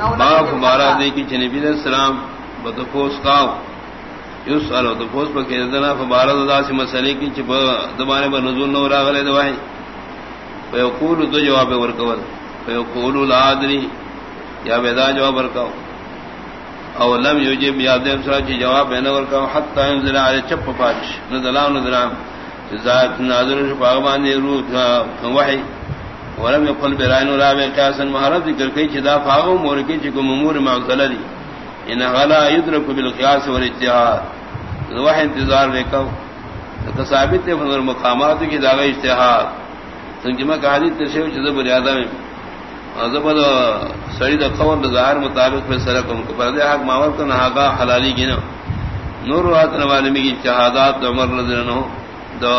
باپ ہمارا دے کی نبی علیہ السلام بدفوس کاو یوس الو دفوس پر کہ دنا فبارد سے مسئلے کی چھ دبانے پر نزول نو راغلے دوائی فیقول دو جواب ورکول۔ فیقول لا ادری، یا بیدا جواب ورکاو۔ او لم یجب یا دیم سرا چھ جواب بینا ورکاو، حتی انزل علی چپ پاچ پاش ندلام ندلام ذات ناظر شفاغبان روح وحی۔ ولم يقل برائن ولا بقياس مهارت ذکر کئی چدا فاغو مور کی چکو امور معذل دی. ان غلا يدرك بالقياس والاجتهاد وہ انتظار وکاو تو ثابت ہے فنر مقامات کی داغ اجتہاد. سنجمہ کہ حدیث تشو چد بریادہ میں زبد سڑی دا قول ظاہر مطابق میں سرکم کو. پردے حق ماور کا نہاگا حلالی گنا نور وات نوالمی کی شہادات عمر رضی اللہ عنہ، دو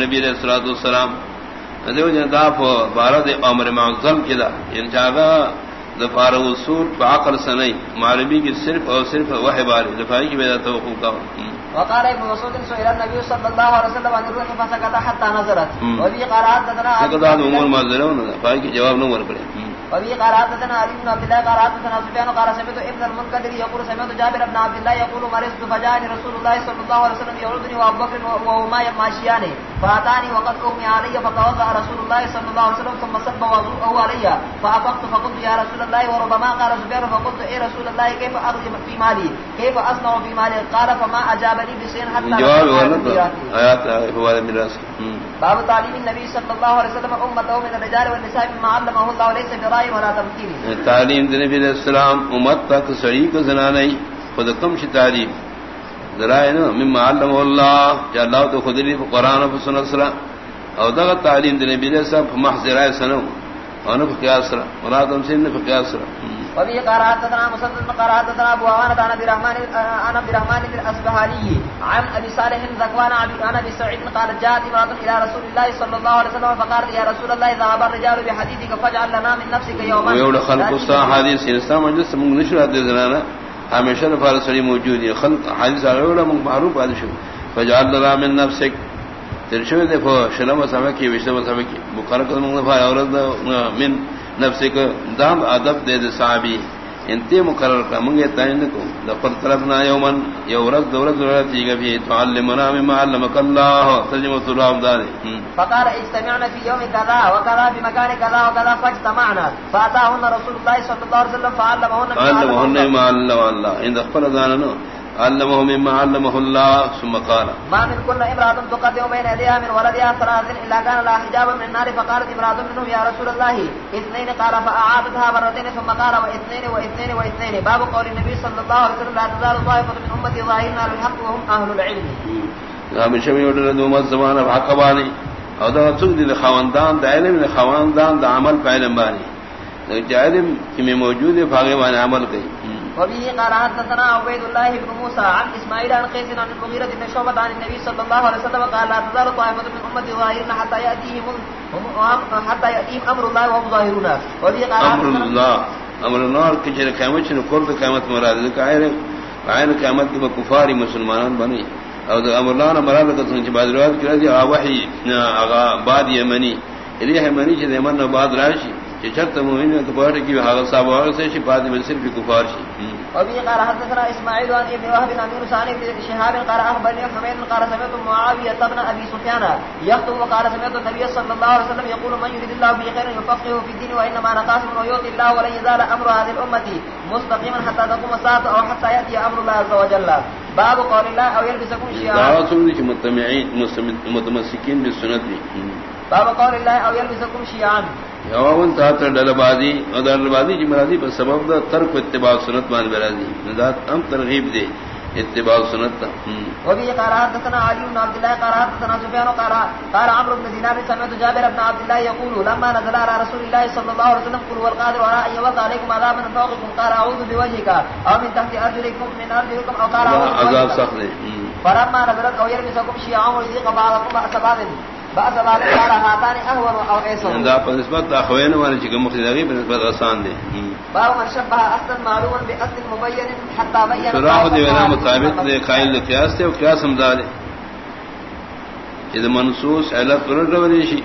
نبی علیہ الصلوۃ والسلام دیو جن دا بارد امر معظم کدا ان جاگا دفار وصول بعقل سنئی معلومی کی صرف اور صرف وحی باری. دفاعی کی بدا توقع کا وقال ابن مسعود سئل النبي صلى الله عليه وسلم عن الروح فسكت حتى نظرت. وفي قرات تدنا سكت عمر ما ذرون کی جواب نہ ور پڑے. وفي قرات تدنا علي بن عبد الله قرات تدنا سفيان قال سمعت ابن المنكدر يقول سمعت جابر بن عبد الله يقول مرضت فجاءني رسول الله صلى الله عليه وسلم يعودني وابو بكر وهما يماشيان فاتاني وقد اغمي علي فتوضا رسول الله صلى الله عليه وسلم ثم صب وضوءه علي فافقت فقلت يا رسول الله وربما قال سفيان فقلت اي رسول الله كيف اخذ في مالي كيف اصنع في مالي قال فما اجابني بشيء حتى آيات هو الميراث باب تعلیم النبی صلی اللہ علیہ وسلم امته من الرجال والنساء مما علمه الله ليس برائي ولا تمثيل تعلیم نبی علیہ السلام امت تک سڑی کو زنانہ خود کم ش تعلیم. ذرائع نو مما علمه الله جل اللہ تو خود لی قران و سنت سلام او دا تعلیم نبی علیہ السلام محض محضر سنو. اور قیاس مراد ہم سے قیاس وفي قرات تنا مسدد قرات تنا ابو عوانة عن ابي رحمن عن ابي رحمن بن الاصبهاني عن ابي صالح ذكوان عن ابي سعيد قال جاءت امراه الى رسول الله صلى الله عليه وسلم فقالت يا رسول الله ذهب الرجال بحديثك فاجعل لنا من نفسك يوما. ويقول خلق الصحابه حديث اسلام مجلس من نشر الدزنانه ہمیشہ فارسری موجود ہے خلق حدیث من معروف حدیث فجعل لنا من نفسك. ترشوه دے فو شلم سمکی وشتم سمکی بخارک من نفع اورد من نفس کو دام ادب دے دے صحابی انتے مقرر کا منگے تعین کو دفر طرف نہ یومن یورت دورت دورت جی گبی تعلمنا مما علمك الله. ترجمہ الله دار فقال اجتمعنا في يوم كذا وكذا بمكان كذا وكذا فاجتمعنا. فاتاهن رسول الله صلى الله عليه وسلم فعلمهن ما علمهن الله. ان دخل ذاننا علمه مما علمه الله ثم قال ما من كل امرأة تقدم بين يديها من ولدها ثلاث إلا كان لا حجاب من النار فقالت امرأة منهم يا رسول الله اثنين قال فأعادتها مرتين ثم قال واثنين واثنين واثنين باب قول النبي صلى الله عليه وسلم لا تزال طائفة من أمتي ظاهرين على الحق وهم أهل العلم من شمي ودر دوما الزمان بحقباني او دا سوق دي خواندان دا علم دي خواندان دا عمل فعلم باني دا علم كمي موجود باني عمل كي وبه قال حدثنا عبيد الله بن موسى عن اسماعيل عن قيس عن المغيرة بن شعبة عن النبي صلى الله عليه وسلم قال لا تزال طائفة من أمتي ظاهرين حتى يأتيهم حتى يأتيهم أمر الله وهم ظاهرون. وبه قال أمر الله. أمر الله كجر قيامت شنو قرب قيامت مراد. ذلك عين عين قيامت كما كفار مسلمان بني. او امر الله نے مراد کا سنج بعد روایت کرا دی وحی اغا بعد یمنی الیہ یمنی جے من بعد راشی چرت مومن تو بڑھ کی حال صاحب اور سے شفاعت میں صرف کفار شی۔ ابھی قال حدثنا اسماعيل عن ابن وهب عن يونس عن ابن شهاب قال اخبرني حميد قال سمعت معاويه بن ابي سفيان يخطب وقال سمعت النبي صلى الله عليه وسلم يقول من يريد الله به خيرا يفقهه في الدين وانما انا قاسم ويؤتي الله ولن يزال امر هذه الامه مستقيما حتى تقوم الساعه او حتى ياتي امر الله عز وجل باب قول الله او يلبسكم شيعا دعوات متمعين متمسكين بالسنه باب قول الله او يلبسكم شيعا یواون تا تر ڈلبادی اور ڈلبادی کی مرادی پر سبب دا ترک اتباع سنت مان برادی ندات ہم ترغیب دے اتباع سنت تا۔ وبه قال حدثنا علي بن عبد الله قال حدثنا سفيان قال قال عمرو بن دينار سمعت جابر بن عبد الله يقول لما نزل على رسول الله صلى الله عليه وسلم قل والقادر على ان يوقع عليكم عذاب من فوقكم قال اعوذ بوجهك او من تحت ارجلكم من ارجلكم او قال عذاب سخت فلما نزلت او يرمسكم شيعا ويذيق بعضكم بعض بعض۔ بعض قال هاتان اهون او ايسر دا نسبت اخوين وانا چې کوم خدای په نسبت آسان دي من شبه اصلا معلوما باصل مبين حتى بين صراحه دی وینا مطابق دے قائل قیاس تے قیاس ہم دار اذا منصوص علت ورد ورشی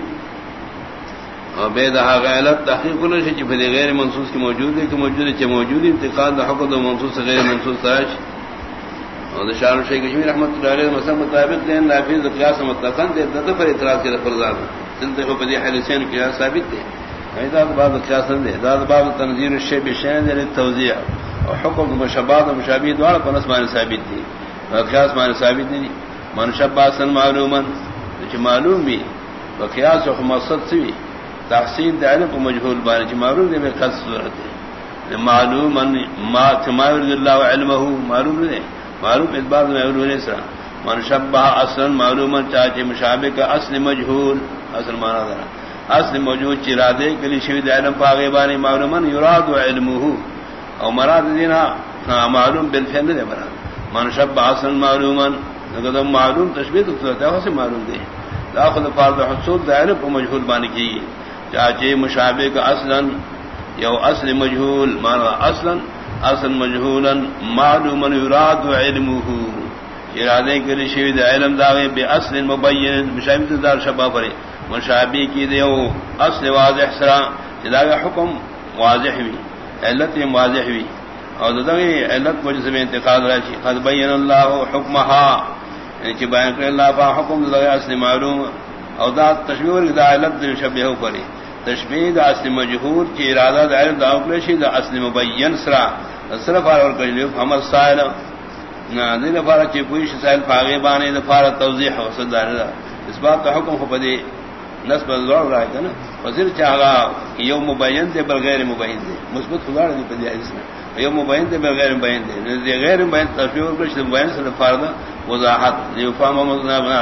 اور بے دہا غیلت تحقیق کل شی چی فدی غیر منصوص کی موجود ہے کہ موجود ہے چی موجود انتقال دا حق دا منصوص غیر منصوص تاش اور شاہ شیخ کشمیر رحمت اللہ علیہ مسئلہ مطابق دین نافذ قیاس مطلقاً دے دا پر اعتراض کی دا فرزان سلطے کو پدی حلیسین قیاس ثابت دے یعنی ایداد باب قیاس دے داد باب تنظیر الشیع بشین دے یعنی توزیع۔ اور حکم مشابات و مشابی دوار پر نسمان ثابت دی قیاس مان ثابت دی من شباسن معلوما چی معلوم بھی۔ وقیاس و مقصد سوی تحصیل دے علم کو مجہول بانے چی معلوم دے میں خط صورت دے معلوم ما تماور اللہ علمہ معلوم دے معلوم اس بات میں اولو نے سرا من شبہ اصلا معلوما چاچے مشابہ کا اصل مجہول اصل مانا دارا اصل مجہول چی را دے کلی شوید علم پاگے بانے معلوما یراد علمہ۔ او مراد دینا ہاں، ہاں معلوم بالفعل دے مراد۔ من شبہ اصلا معلوما معلوم تشبیہ تو سے معلوم دے۔ داخل فرض حصول دے علم کو مجہول بانے کی۔ چاچے مشابہ کا اصلا یو اصل مجہول مانا اصلا اصل مجہولا معلوما یراد علمه. ارادے کے لیے شوید علم داغے بے اصل مبین مشابہ دار شبہ پرے مشابہ کی دیو اصل واضح سرا جداغے حکم واضح ہوئی، علت واضح ہوئی. اور داغے علت کو جس میں انتقاد رہی قد بین اللہ حکمها یعنی بیان کر اللہ با حکم داغے اصل معلوم. او دا تشبیہ دا علت شبہ پرے تشبید اصل مجہور کی ارادہ دا علم دا اقلشی دا اصل مبین سرا. صرف اور کجلیو حمد سائل. دین فارا چی پویش سائل فاغی بانے دا فارا توضیح و صدار دا. اس بات کا حکم خو پدی نسب ضرور رہا ہے نا وزیر چاہا یو مبین دے بل غیر مبین دے. مثبت خدار دی پدی حدیث میں یو مبین دے بل غیر مبین دے. غیر مبین تشبیہ اور کجلیو مبین سے فارا وضاحت. لیو فاہم مزنابنا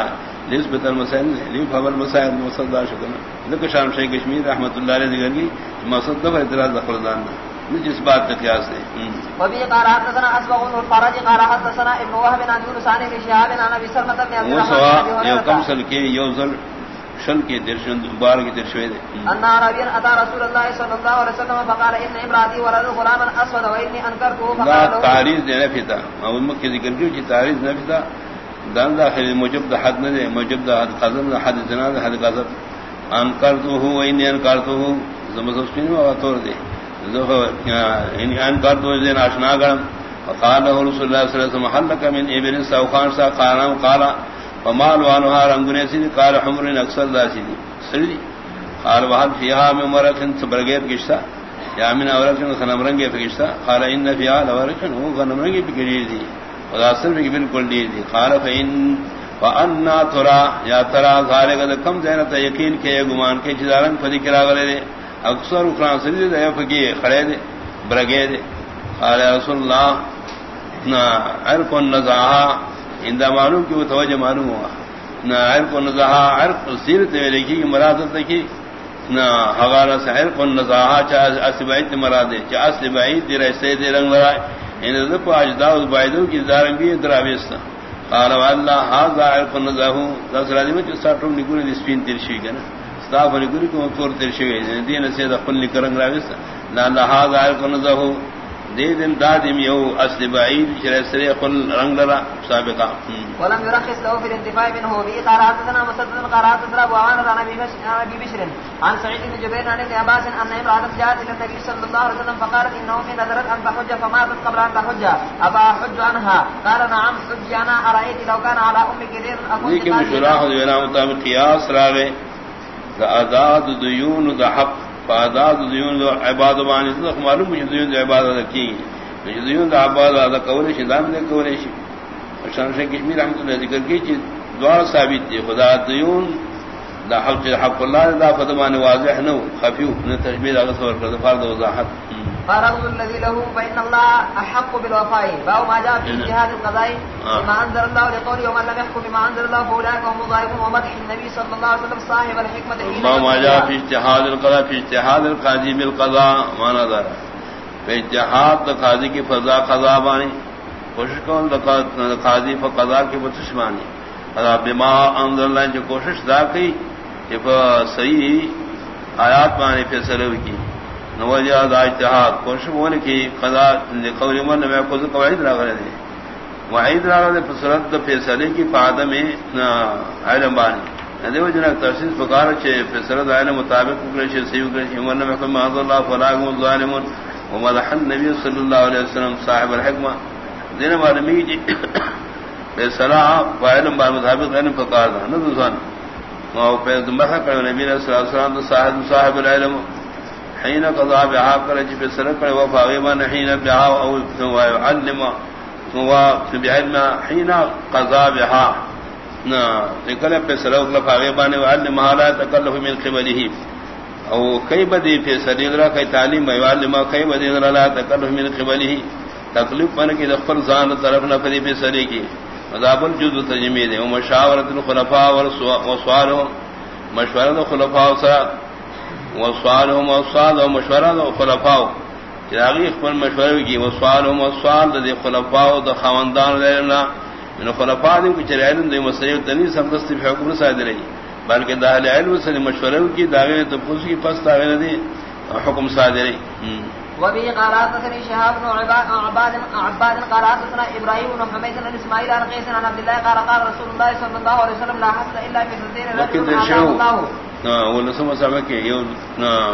نسبت المسائل مصدار شکرنا ذکر شام شیخ کشمیر اللہ علیہ ذکر کی اعتراض دخل دان جس بات کا قیاس ہے۔ وبه قال حدثنا اسبغ بن الفرج قال حدثنا ابن وهب عن يونس عن ابن شهاب عن ابي سلمة بن عبد الرحمن يو كم سل کے یو زل شل کے درشن کے درشوے دے۔ ان عربی اتى رسول الله صلى الله عليه وسلم فقال ان ولد غلاما اسود فقال تعریض او مکہ ذکر کیو کہ تعریض نفتا دان داخل موجب دا حد نہ دے موجب دا حد قزم دا حد زنا، دا حد غضب ان کر تو ہوں ان کر تو ہوں زمسکین ہوا توڑ دے یعنی ان ان کر تو دین آشنا گرم. وقال له رسول الله صلى الله عليه وسلم حلك من ابن سوخان سا قال قال. ومال وانها رنگنے سے قال حمر اکثر داسی دی سری قال، وهل فيها من مرق صبرگیت کشتا یا من اورک خنم رنگے فکشتا قال، ان فيها لورک هو خنم رنگے بگری دی وذا صرف بالکل دی قال فان وانا ترى یا ترى ذلك کم زینت یقین کے گمان کے جدارن فدی کرا گلے دے۔ اکثر اخران سجدے دے فکی کھڑے دے، برگے دے۔ قال رسول اللہ، نا عرق النزاہا اندہ معلوم کی وہ توجہ معلوم ہوا۔ نا عرق النزاہا عرق سیرت دے لکھی کی مرادت کی نا حغارہ سے عرق النزاہا چاہ اصل بعید مرادے چاہ اصل بعید دے رہے دے رنگ لڑائے۔ یعنی ان ذو اجداد بایدو کی دارنگ بھی دراویستہ قال والله هذا عرف النزه ذات الذي مت ساتو نيكون دي ترشي كنا استاف نيكون كو تور ترشي یعنی دين سي ده كل كرن راويس لا لا هذا عرف النزه دي دين دادم يو اصل بعيد شر سري كل رنگ لرا سابقا ولم يرخص له في الانتفاع منه. به قال حدثنا مسدد قال حدثنا ابو عامر عن ابي بشر عن سعيد بن جبير عن ابن عباس ان امراه جاءت الى النبي صلى الله عليه وسلم فقالت انه من نذرت ان تحج فماتت قبل ان تحج. ابا حج عنها؟ قال نعم حج انا ارايت لو كان على امك دين اكون لكن مشراح ولا مطابق قياس راغه اعداد ديون ذهب فاداد زیون دو عباد وانی صدق معلوم مجھے ديون عبادت کی ديون عبادت قول شدان دے قول شی۔ شان شیخ کشمیر رحمۃ اللہ ذکر کی چیز دوار ثابت دی، خدا زیون دا حق حق اللہ دا فدمان واضح نو خفیو نتشبیر تشبیہ سور صور کر وضاحت۔ فرض الذي له فإن الله أحق بالوفاء. باو ما جاء في اجتهاد القضاء بما أنزل الله لقوله ومن لم يحكم بما أنزل الله فأولئك هم الظالمون. ومدح النبي صلى الله عليه وسلم صاحب الحكمة ما جاء في اجتهاد القضاء في اجتهاد القاضي بالقضاء ما نظر. في اجتهاد القاضي کی فضا قضا بانی. کوشش کون قاضی فقضا کی بتش مانی بما انزل اللہ جو کوشش دا کی کہ صحیح آیات مانی فیصلے کی. نوجہ دا اجتہاد کوشش ہونے کی قضا قول من میں کو قواعد لگا رہے وعید لگا رہے فسرت فیصلے کی فادم علم بانی. دیو جنا تفسیر فقار چے فسرت عین مطابق کرشی سیو کرشی من میں کہ ما اللہ فلاح ظالم ومدح النبي صلی اللہ علیہ وسلم صاحب الحکمہ. دین معلومی جی فیصلہ فاعل با مطابق عین فقار نہ دوسان او پہ دمہ کہ نبی صلی اللہ علیہ وسلم صاحب صاحب العلم. حين قضى بها کرج فسرت و فاغیما حين بها او علم و بعلم حين قضى بها. نکل پہ سلوک لفاغی بانے وعلم محالا تکلف من قبلی او کئی بدی پہ سلیدرا کئی تعلیم وعلم کئی بدی لا تکلف من قبلی تکلیف من کی دخل زان طرف نفری پہ سلی کی مذاب الجود تجمید ہے مشاورت الخلفاء وسوالهم مشورت خلفاء سا وسوالهم وسوال و مشورت خلفاء چراغی اخبر مشورت کی وسوال دے خلفاء و خواندان لینا من خلفاء دے کچھ علم دے مسئلہ تنی سب دست حکم سائد رہی. بلکہ داخل علم سے مشورہ کی داغے تو پوچھ کی پس داغے دی حکم سائد رہی. وبه قالات سني شهاب بن عباد عباد قالات سنا ابراهيم بن محمد بن اسماعيل عن قيس عن عبد الله قال قال رسول الله صلى الله عليه وسلم لا حسد الا في الدين لكن ولا سمع سمع يو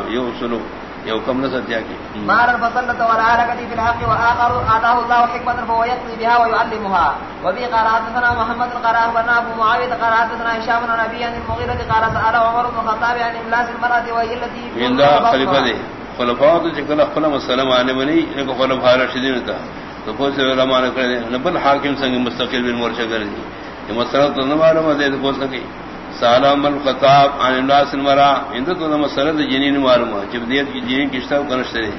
يو سلو یو کم نہ ستیا کی مار فضلت ولا علاقتي في الحق واخر اتاه الله فهو يقضي بها ويعلمها وبي قرات سنا محمد قرات بن ابو معاويه قرات سنا هشام بن ابي ان المغيرة قرات على عمر بن الخطاب عن املاس المرأة وهي التي عند خليفه دي خلفاء تو جکل خلم السلام علیہ منی ان کو خلفاء راشدین تھا تو پوچھ سے علماء نے کہا نبل حاکم سنگ مستقل بن مورشہ کر دی۔ یہ مسئلہ تو نہ معلوم ہے تو پوچھ سکی سالم الخطاب عن الناس المرا اند تو مسرد جنین معلوم جب دیت کی جنین کشتا کرش کنشتے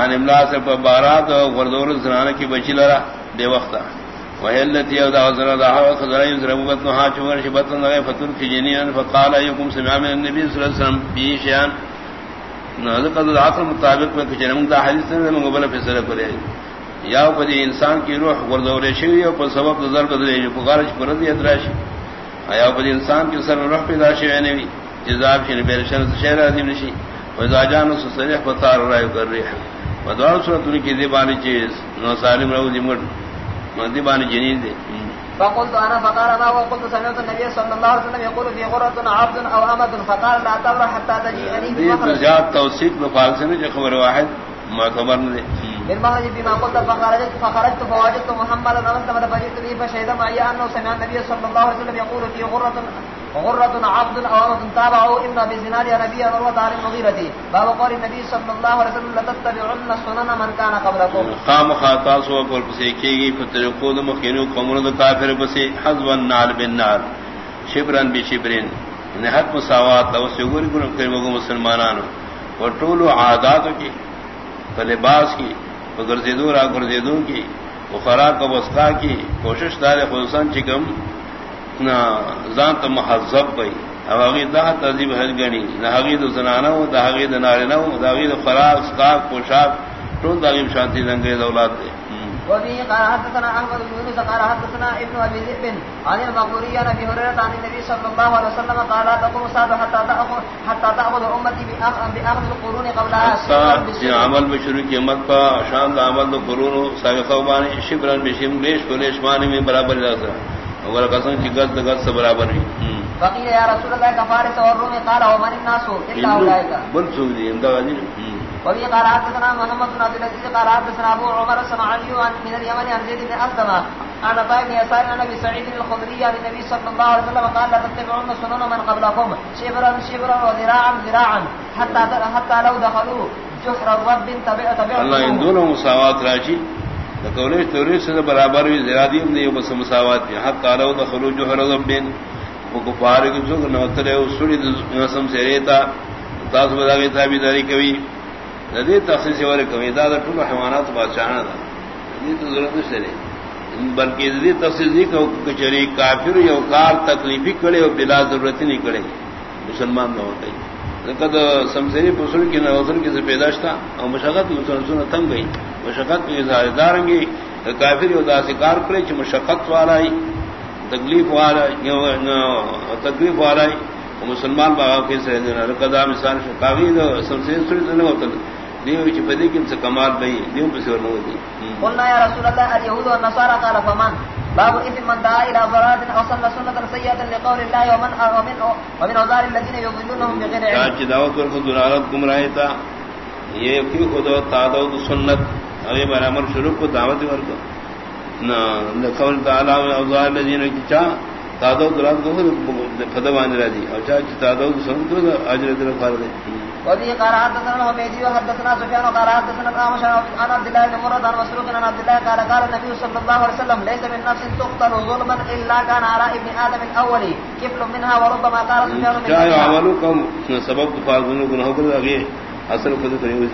عن املاس پر بارات و غردور زنانہ کی بچی لرا بے وقت وهلت يودا وزرد حوا خضر يزرب بطنها چمر شبطن لغي فتر في جنين فقال ايكم سمع من النبي صلى الله عليه وسلم في شيئا نذقد العقل مطابق میں کچھ نمدا حدیث نے مقبل فیصلہ کرے یا پدی انسان کی روح غردور شوی اور سبب نظر بدلے جو پکارش پر دی ادراشی آیا بد انسان کی سر رخ پیدا شی بھی جزاب شی بے شر شہر عظیم نشی وذا جان اس صریح بتا رہا کر رہی ہے بدوار صورت ان کی دیبانی چیز نو سالم رو دی مڈ دیبانی جنین دے فقلت انا فقال ما وقلت سمعت النبي صلى الله عليه وسلم يقول في غرة عبد او امد فقال لا تبرح حتى تجيئني بمخرج توثيق بفارسنه جو خبر واحد معتبر نہیں المهج بما قلت فخرجت فخرجت فوجدت محمدا فمستمد فجئت به فشهد معي انه سمع النبي صلى الله عليه وسلم يقول في غرة غرة عبد او امة تابعوا ابن ابي يا نبي الله تعالى المغيرة. باب قول النبي صلى الله عليه وسلم لتتبعن سنن من كان قبلكم. قام خاطا سو قول بسي كيغي فترقود مخينو قومون كافر بسي حذب النار بالنار شبرا بشبرين. نہت مساوات لو سگور گن کریم مسلمانانو. وٹولو عاداتو کی لباس کی گرزیدو را گرزیدو کی وہ خوراک و وسطا کی کوشش دار خلسان چکم نہ زانت مہذب گئی ابھی دہ تہذیب حج گنی نہ حقید زنانہ ہو داغید نارے ہو داغید خوراک سکاک پوشاک ٹون داغیب شانتی رنگے دولات دے وفي قال حدثنا احمد بن يونس قال حدثنا ابن ابي ذئب عن المقبوري عن ابي هريره عن النبي صلى الله عليه وسلم قال لا تقوم الساعه حتى تاخذ حتى تاخذ امتي باخذ القرون قبلها عمل بشروع کی امت کا شان عمل قرون سابقہ بانی بشم بیش کلیش معنی میں برابر جاتا اگر قسم کی گد گد سے برابر ہے فقيل يا رسول الله كفارس والروم قال ومن الناس الا اولئك بل سودي اندغادي وفي قرات سنا محمد بن عبد العزيز قرات سنا ابو عمر السمعاني عن من اليمن عن زيد بن اسلم عن طيب بن يسار عن ابي سعيد الخدري عن النبي صلى الله عليه وسلم قال لا تتبعون سنن من قبلكم شبرا شبرا وذراعا ذراعا حتى حتى لو دخلوا جحر الرب تبع تبع الله ان دونوں مساوات راشی لقوله توری سے برابر بھی زیادی نہیں بس مساوات حتى لو دخلوا جحر الرب وہ کفار کی جو نوترے اس سڑی نسم سے ریتا تاس بدا گئی تھا تابی داری کبھی ندی تخصیص والے کمی یعنی دا ٹول حیوانات بادشاہ تھا ندی تو ضرورت سے بلکہ ندی تخصیص کو کچری کافر یا کار تکلیفی کرے اور بلا ضرورت نہیں کرے مسلمان نہ ہوتے کد سمسری پسل کی نوزر کی سے پیداش تھا اور مشقت مسلسل تنگ گئی مشقت کی اظہار داریں دارنگی کافر یا داسی کار کرے چ مشقت والا ہی تکلیف والا تکلیف والا مسلمان باغ کے سے مثال کاغی سب سے سڑی تو نہیں ہوتا دیو چ پدی کن سے کمال نہیں دیو پہ سے نہ ہوتی قلنا یا رسول اللہ اليهود والنصارى؟ قال فمن؟ باب اسم من دعا الى ضلالة او سن سنة سيئة لقول الله ومن ومن ومن اوزار الذين يضلونهم بغير علم. چاچ دعوت ورکو دلالت گمراہی تا۔ یہ کی خود تعدو سنت؟ ابھی برامر شروع کو دعوت ورکو نہ قول تعالی اوزار الذين چا تعدو دلالت کو فدوان راضی۔ اور چاچ تعدو سنت کو اجر در فرض وفي قال حدثنا الحميدي وحدثنا سفيان قال حدثنا الأعمش عن عبد الله بن مرد عن مسروق عن عبد الله قال قال النبي صلى الله عليه وسلم ليس من نفس تقتل ظلما إلا كان على ابن آدم الأول كفل منها وربما قال سفيان من عملوں کا سبب فاضلوں گناہوں کو اصل خود کرے ہوئی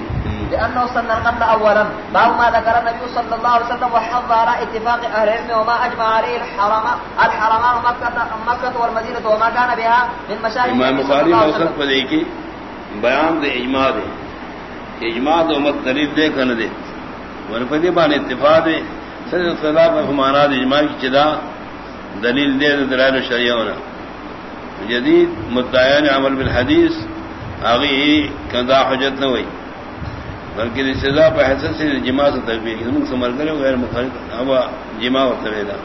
لأنه سن القتل أولا باب ما ذكر النبي صلى الله عليه وسلم وحض على اتفاق أهل العلم وما أجمع عليه الحرم الحرمان مكة, مكة والمدينة وما كان بها من مشاهد امام بخاری موصف پر بیان دے، اجماع دے۔ اجماع دے امت دلیل دے کن دے۔ ورفدی بان اتفاق دے۔ سر اختلاف فمانا دے، اجماع کی چدا دلیل دے دلائل شریعہ ہونا۔ جدید مدعیان عمل بالحدیث آگئی کندہ حجت نہ ہوئی۔ بلکہ سزا پہ حیثیت سے جماع سے تقبیر ہم سمر کرے غیر مخالف اب جماع و تبیدہ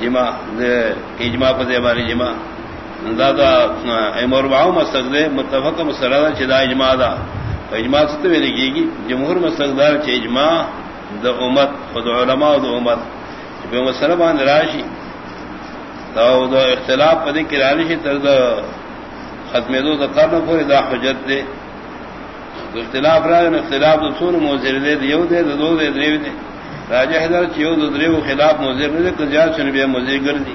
جماع اجماع پہ دے باری جماع دادا مورباؤ مستق دے، متفق مسلح چدا اجماع دا. اجماع سے میرے کی گی جمہور مستقدار چ اجماع دا امت، خود علماء دا امت. بے مسلح راشی. تو دو اختلاف پدی کرانی تر دا ختم دو دا قرن پوری دا حجت دے. دو اختلاف را اختلاف دو سور موزر دے دیو دے دو دے، دریو دے. راجہ حضر چیو دو دریو خلاف موزر دے کجار چن بے موزر گردی.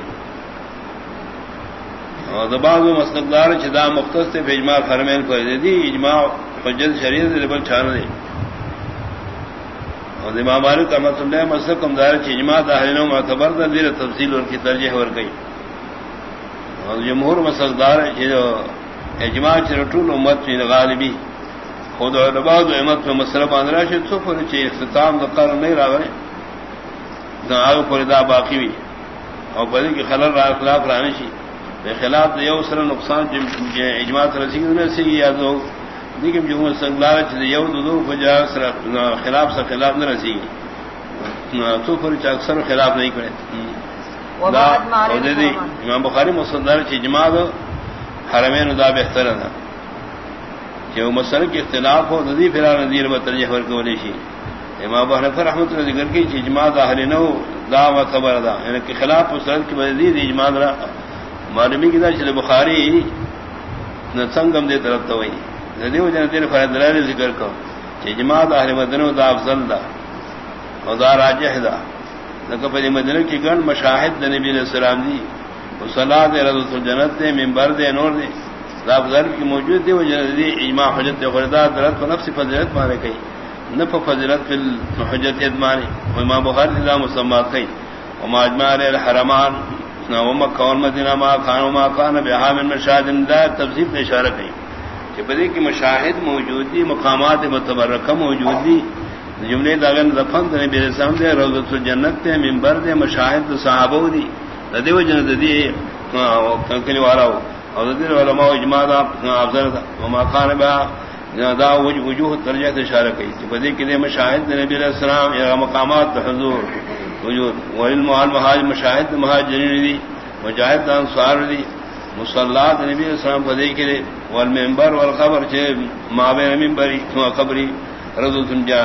اور دباغ و مستقدار چدا مختص سے اجماع فرمین کو دی، اجماع حجت شریعت لبل چھان دے۔ اور امام مالک رحمۃ اللہ مسلک کمدار چ اجماع داہرینوں معتبر دا دیر تفصیل اور کی ترجیح ور گئی اور جمہور مسلدار جو اجماع چرٹول امت چ غالبی۔ خود علماء و امت میں مسئلہ باندرا شد سو پر چ اختتام دا قرن نہیں راوے نہ آگے پر دا باقی بھی اور بدی کی خلل را خلاف رانی شی خلاف یو سر نقصان اجماعت رسید میں سے یا دو لیکن جو سنگلار یو دو بجا سر خلاف سے خلاف نہ رسی تو پھر اکثر خلاف نہیں کرے۔ امام بخاری مسلدار اجماع حرمین دا بہتر تھا کہ وہ مسئلہ کے اختلاف ہو ندی پھرا ندیر بترجہ ور کو ولیشی امام ابو حنیفہ رحمۃ اللہ ذکر کی اجماع دا اہل نو دا و خبر دا۔ یعنی کہ خلاف مسئلہ کی بدید اجماع دا معلومی کی دا چلے بخاری نہ سنگم دے طرف تو وہی ندی و جن دین فرد دلال ذکر کو۔ اجماع دا اہل مدنہ دا افضل دا اور دا راجح دا۔ لکہ پہ مدنہ کی گن مشاہد دا نبی علیہ السلام دی۔ صلاح دے رضو جنت دے ممبر دے، نور دے۔ ذاب ذر کی موجود دی، وہ جنتی اجماع حجت دے خردار درت و نفس فضیلت مانے کئی۔ نف فضیلت فی الحجت ادمانی امام بخاری اللہ مسمات کئی۔ وما اجماع علیہ الحرمان ومکہ والمدینہ ما کان بہا من مشاہد دا نے اشارہ کہ بدی کی مشاہد مقامات متبرکہ موجود دی جملے داغن دفن دے نبی رسام دے الجنت دے منبر دے مشاہد صحابہ دی ردی و دی کنکلی والا ہو اور دین علماء اجماع دا افضل دا وما بہا دا وجوہ ترجیح اشارہ کئی بدی کی مشاہد دے نبی علیہ السلام یا مقامات حضور. وجود، وعلم المحاج مشاہد مہاجرین دی مجاہد انصار دی مصلات نبی علیہ السلام بدی کی دے والمنبر والقبر چھے مابین منبری قبری رضو تنجا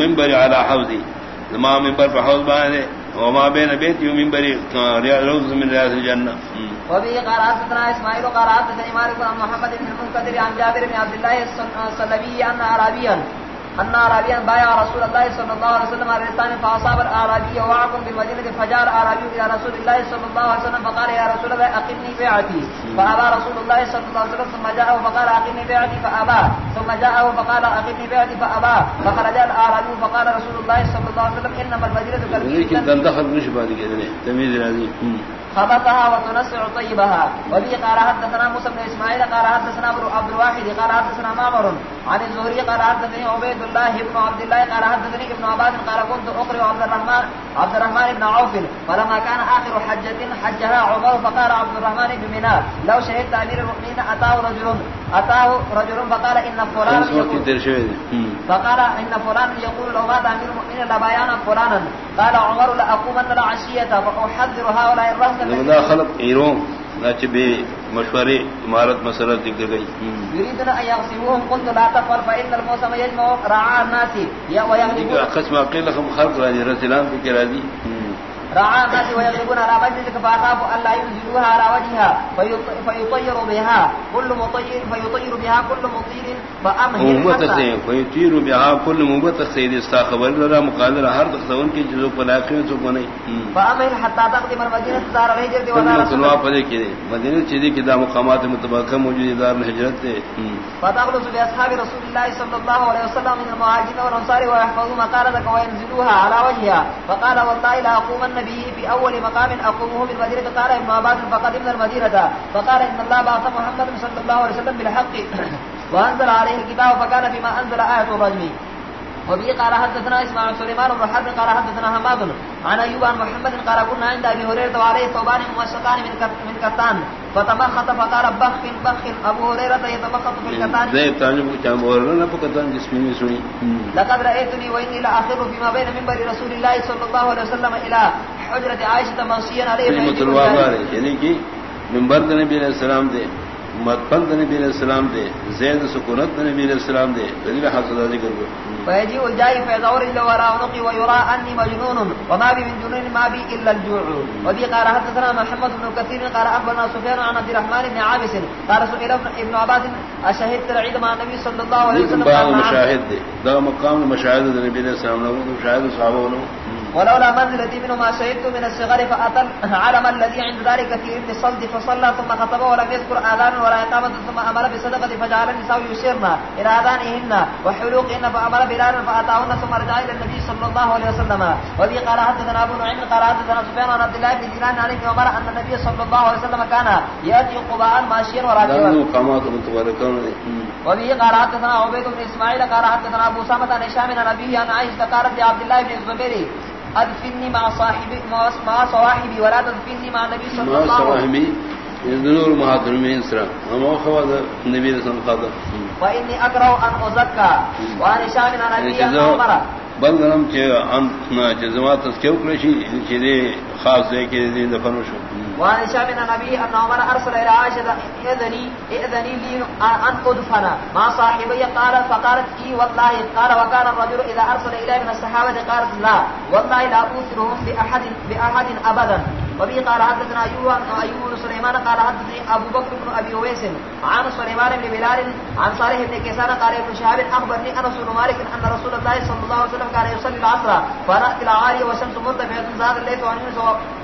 منبری علی حوضی ما منبر پر حوض بانے وما بين بيتي ومنبر روض من رياض الجنة وبه قال حدثنا اسماعيل قال حدثني مالك عن محمد بن المنكدر عن جابر بن عبد الله السلمي ان اعرابيا ان بايع رسول الله صلى الله عليه وسلم على لسان فاصاب الاعرابي وعكم بالمدينه فجاء الاعرابي الى رسول الله صلى الله عليه وسلم فقال يا رسول الله اقمني بيعتي فابى رسول الله صلى الله عليه وسلم ثم جاءه فقال اقمني بيعتي فابى ثم جاءه فقال اقمني بيعتي فابى فخرج الاعرابي فقال رسول الله صلى الله عليه وسلم انما المدينه كالمدينه دخل مش بعد كده تمييز العزيز خبطها وتنسع طيبها. وبه قال حدثنا موسى بن اسماعيل قال حدثنا ابو عبد الواحد قال حدثنا معمر عن الزهري قال حدثني عبيد الله بن عبد الله قال حدثني ابن عباس قال كنت اقرا عبد الرحمن عبد الرحمن بن عوف فلما كان اخر حجه حجها عمر فقال عبد الرحمن بن منار لو شهدت امير المؤمنين اتاه رجل اتاه رجل فقال ان فلان يقول فقال ان فلان يقول لو مات امير المؤمنين لبيانا فلانا. قال عمر لاقومن العشيه فاحذر هؤلاء الرهط خلق ایروں بے مشورے عمارت مسئلہ ذکر گئی۔ يريدون ان يغسلوهم قلت لا تفعل فان الموسم يجمع رعاء الناس. ويغلبون قسم قيل لهم خلق راجي رسلان رعاء الناس ويغلبون على مجلسك فأخاف أن لا ينزلوها على وجهها فيطير بها. كل مطير فيطير بها كل مطير فأمهل فيطير بها كل مبتخ سيد استاخبر لرا مقادر هر تخصون کی جزو پلاقین سو بنائی فأمهل حتى تقدم المدينة دار الهجرة ودار رسول الله. پدے کی مدینہ چیزی کی دا مقامات متبقى موجود دار الهجرت تے فتغلص بأصحاب رسول الله صلى الله عليه وسلم من المهاجرين والأنصار ويحفظوا مقالتك وينزلوها على وجهها. فقال والله لا أقومن به في اول مقام اقومه بالمدينه قال ابن عباس فقدمنا المدينه فقال ان الله بعث محمد صلى الله عليه وسلم بالحق. وانزل عليه الكتاب فكان فيما انزل ايه الرجم. وبه قال حدثنا اسماعيل سليمان بن حرب. قال حدثنا حماد عن ايوب عن محمد قال كنا عند ابي هريره وعليه ثوبان موسطان من من كتان فتمخط فقال بخ بخ ابو هريره يتمخط في الكتان زي تعجب كان بورنا فكتان جسمي سوي لقد رايتني واني لا اخر فيما بين منبر رسول الله صلى الله عليه وسلم الى حجره عائشه منصيا عليه یعنی کہ منبر نبی علیہ السلام دے مدفن نبی علیہ السلام دے زید سکونت نبی علیہ السلام دے دلیل حاصل ذکر کو۔ فيجيء الجاي فيدور الا وراء عنقي ويرى اني مجنون وما بي من جنون ما بي الا الجوع۔ وبي قال حدثنا محمد بن كثير قال اخبرنا سفيان عن عبد الرحمن بن عابس قال سئل ابن عباس اشهدت العيد مع النبي صلى الله عليه وسلم مشاهد ده مقام المشاهد النبي صلى الله عليه وسلم مشاهد صحابه ولولا منزلتي ما شهدت من الصغر فأتى علم الذي عند ذلك في ابن الصلد فصلى ثم خطب ولم يذكر آذان ولا إقامة ثم أمر بصدقة فجعل النساء يشيرن إلى آذانهن وحلوقهن فأمر بلالا فأتاهن ثم رجع إلى النبي صلى الله عليه وسلم. وذي قال حدثنا أبو نعيم قال حدثنا سفيان عن عبد الله بن دينان عن ابن عمر أن النبي صلى الله عليه وسلم كان يأتي قباء ماشيا وراكبا وبه قال حدثنا عبيد بن إسماعيل قال حدثنا أبو سامة عن هشام عن أبيه عن عائشة قالت لعبد الله بن الزبير ادفني مع صاحبي مع صواحبي ولا تدفني مع النبي صلى الله عليه وسلم. نور محاضر من اسرا اما خواد النبي صلى الله عليه وسلم فاني اكره ان ازكى وانا شامل عن ابي عمر. بل لم چ ان جزمات کیو کرشی چے خاص ہے کہ دفن شو وعن هشام بن نبي ان عمر ارسل الى عائشه اذني اذني لي ان ادفن مع صاحبي. قال فقالت اي والله. قال وكان الرجل اذا ارسل الى من الصحابه قالت لا. والله لا اوثرهم باحد باحد ابدا وبه قال حدثنا ايوب ايوب سليمان. قال حدثني ابو بكر بن ابي اويس عن سليمان بن بلال عن صالح بن كيسان قال ابن شهاب اخبرني انا رسول مالك ان رسول الله صلى الله عليه وسلم كان يصلي العصر. فنأتي العالي والشمس مرتفعه زاد الليل عن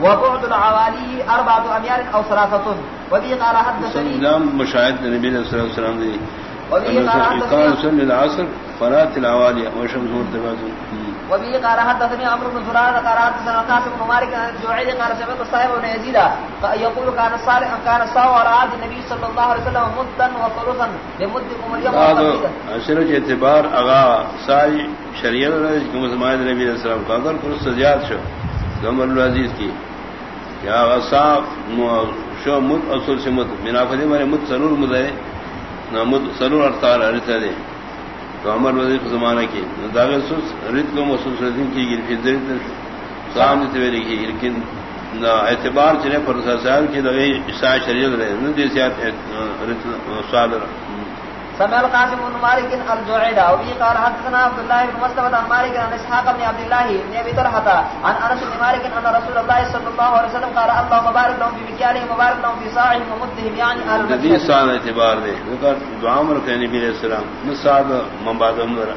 وبعد العوالي اربعه اميال او ثلاثه وبه قال حدثني. نعم مشاهد صلى الله عليه وسلم دي وبه قال يصلي العصر فنأتي العوالي والشمس مرتفعه وبه قال حدثني عمرو بن زرار قال حدثنا قاسم بن مالك عن الجوعي قال سمعت صاحب بن يزيد يقول كان صالح كان صاو على عهد النبي صلى الله عليه وسلم مدا وثلثا لمد عمر يوم هذا اشرج اعتبار اغا ساي شریعت کے مسلمان نبی علیہ السلام کا اگر کچھ زیاد شو عمر العزیز کی۔ یا غصا شو مد اصل سے مد منافدی مارے مد سرور مد ہے۔ نہ مد سرور ارتار ارتا دے تو عمر وزیر زمانہ کی داغ سس رت کو محسوس ردین کی گئی، پھر سامنے سے لکھی لیکن نہ اعتبار چلے پر صاحب کی دغی عیسائی شریعت رہے۔ نہ جیسے رت سوال رہا۔ سمع القاسم بن مالك الجعيدة وبه قال حدثنا عبد الله بن مسلمة عن مالك عن إسحاق بن عبد الله بن أبي طلحة عن أنس بن مالك أن رسول الله صلى الله عليه وسلم قال اللهم بارك لهم في مكيالهم وبارك لهم في صاعهم ومدهم يعني أهل المدينة. دي ساعة اعتبار دي ذكر دعا مرك النبي عليه السلام نصعب من بعدهم ذرا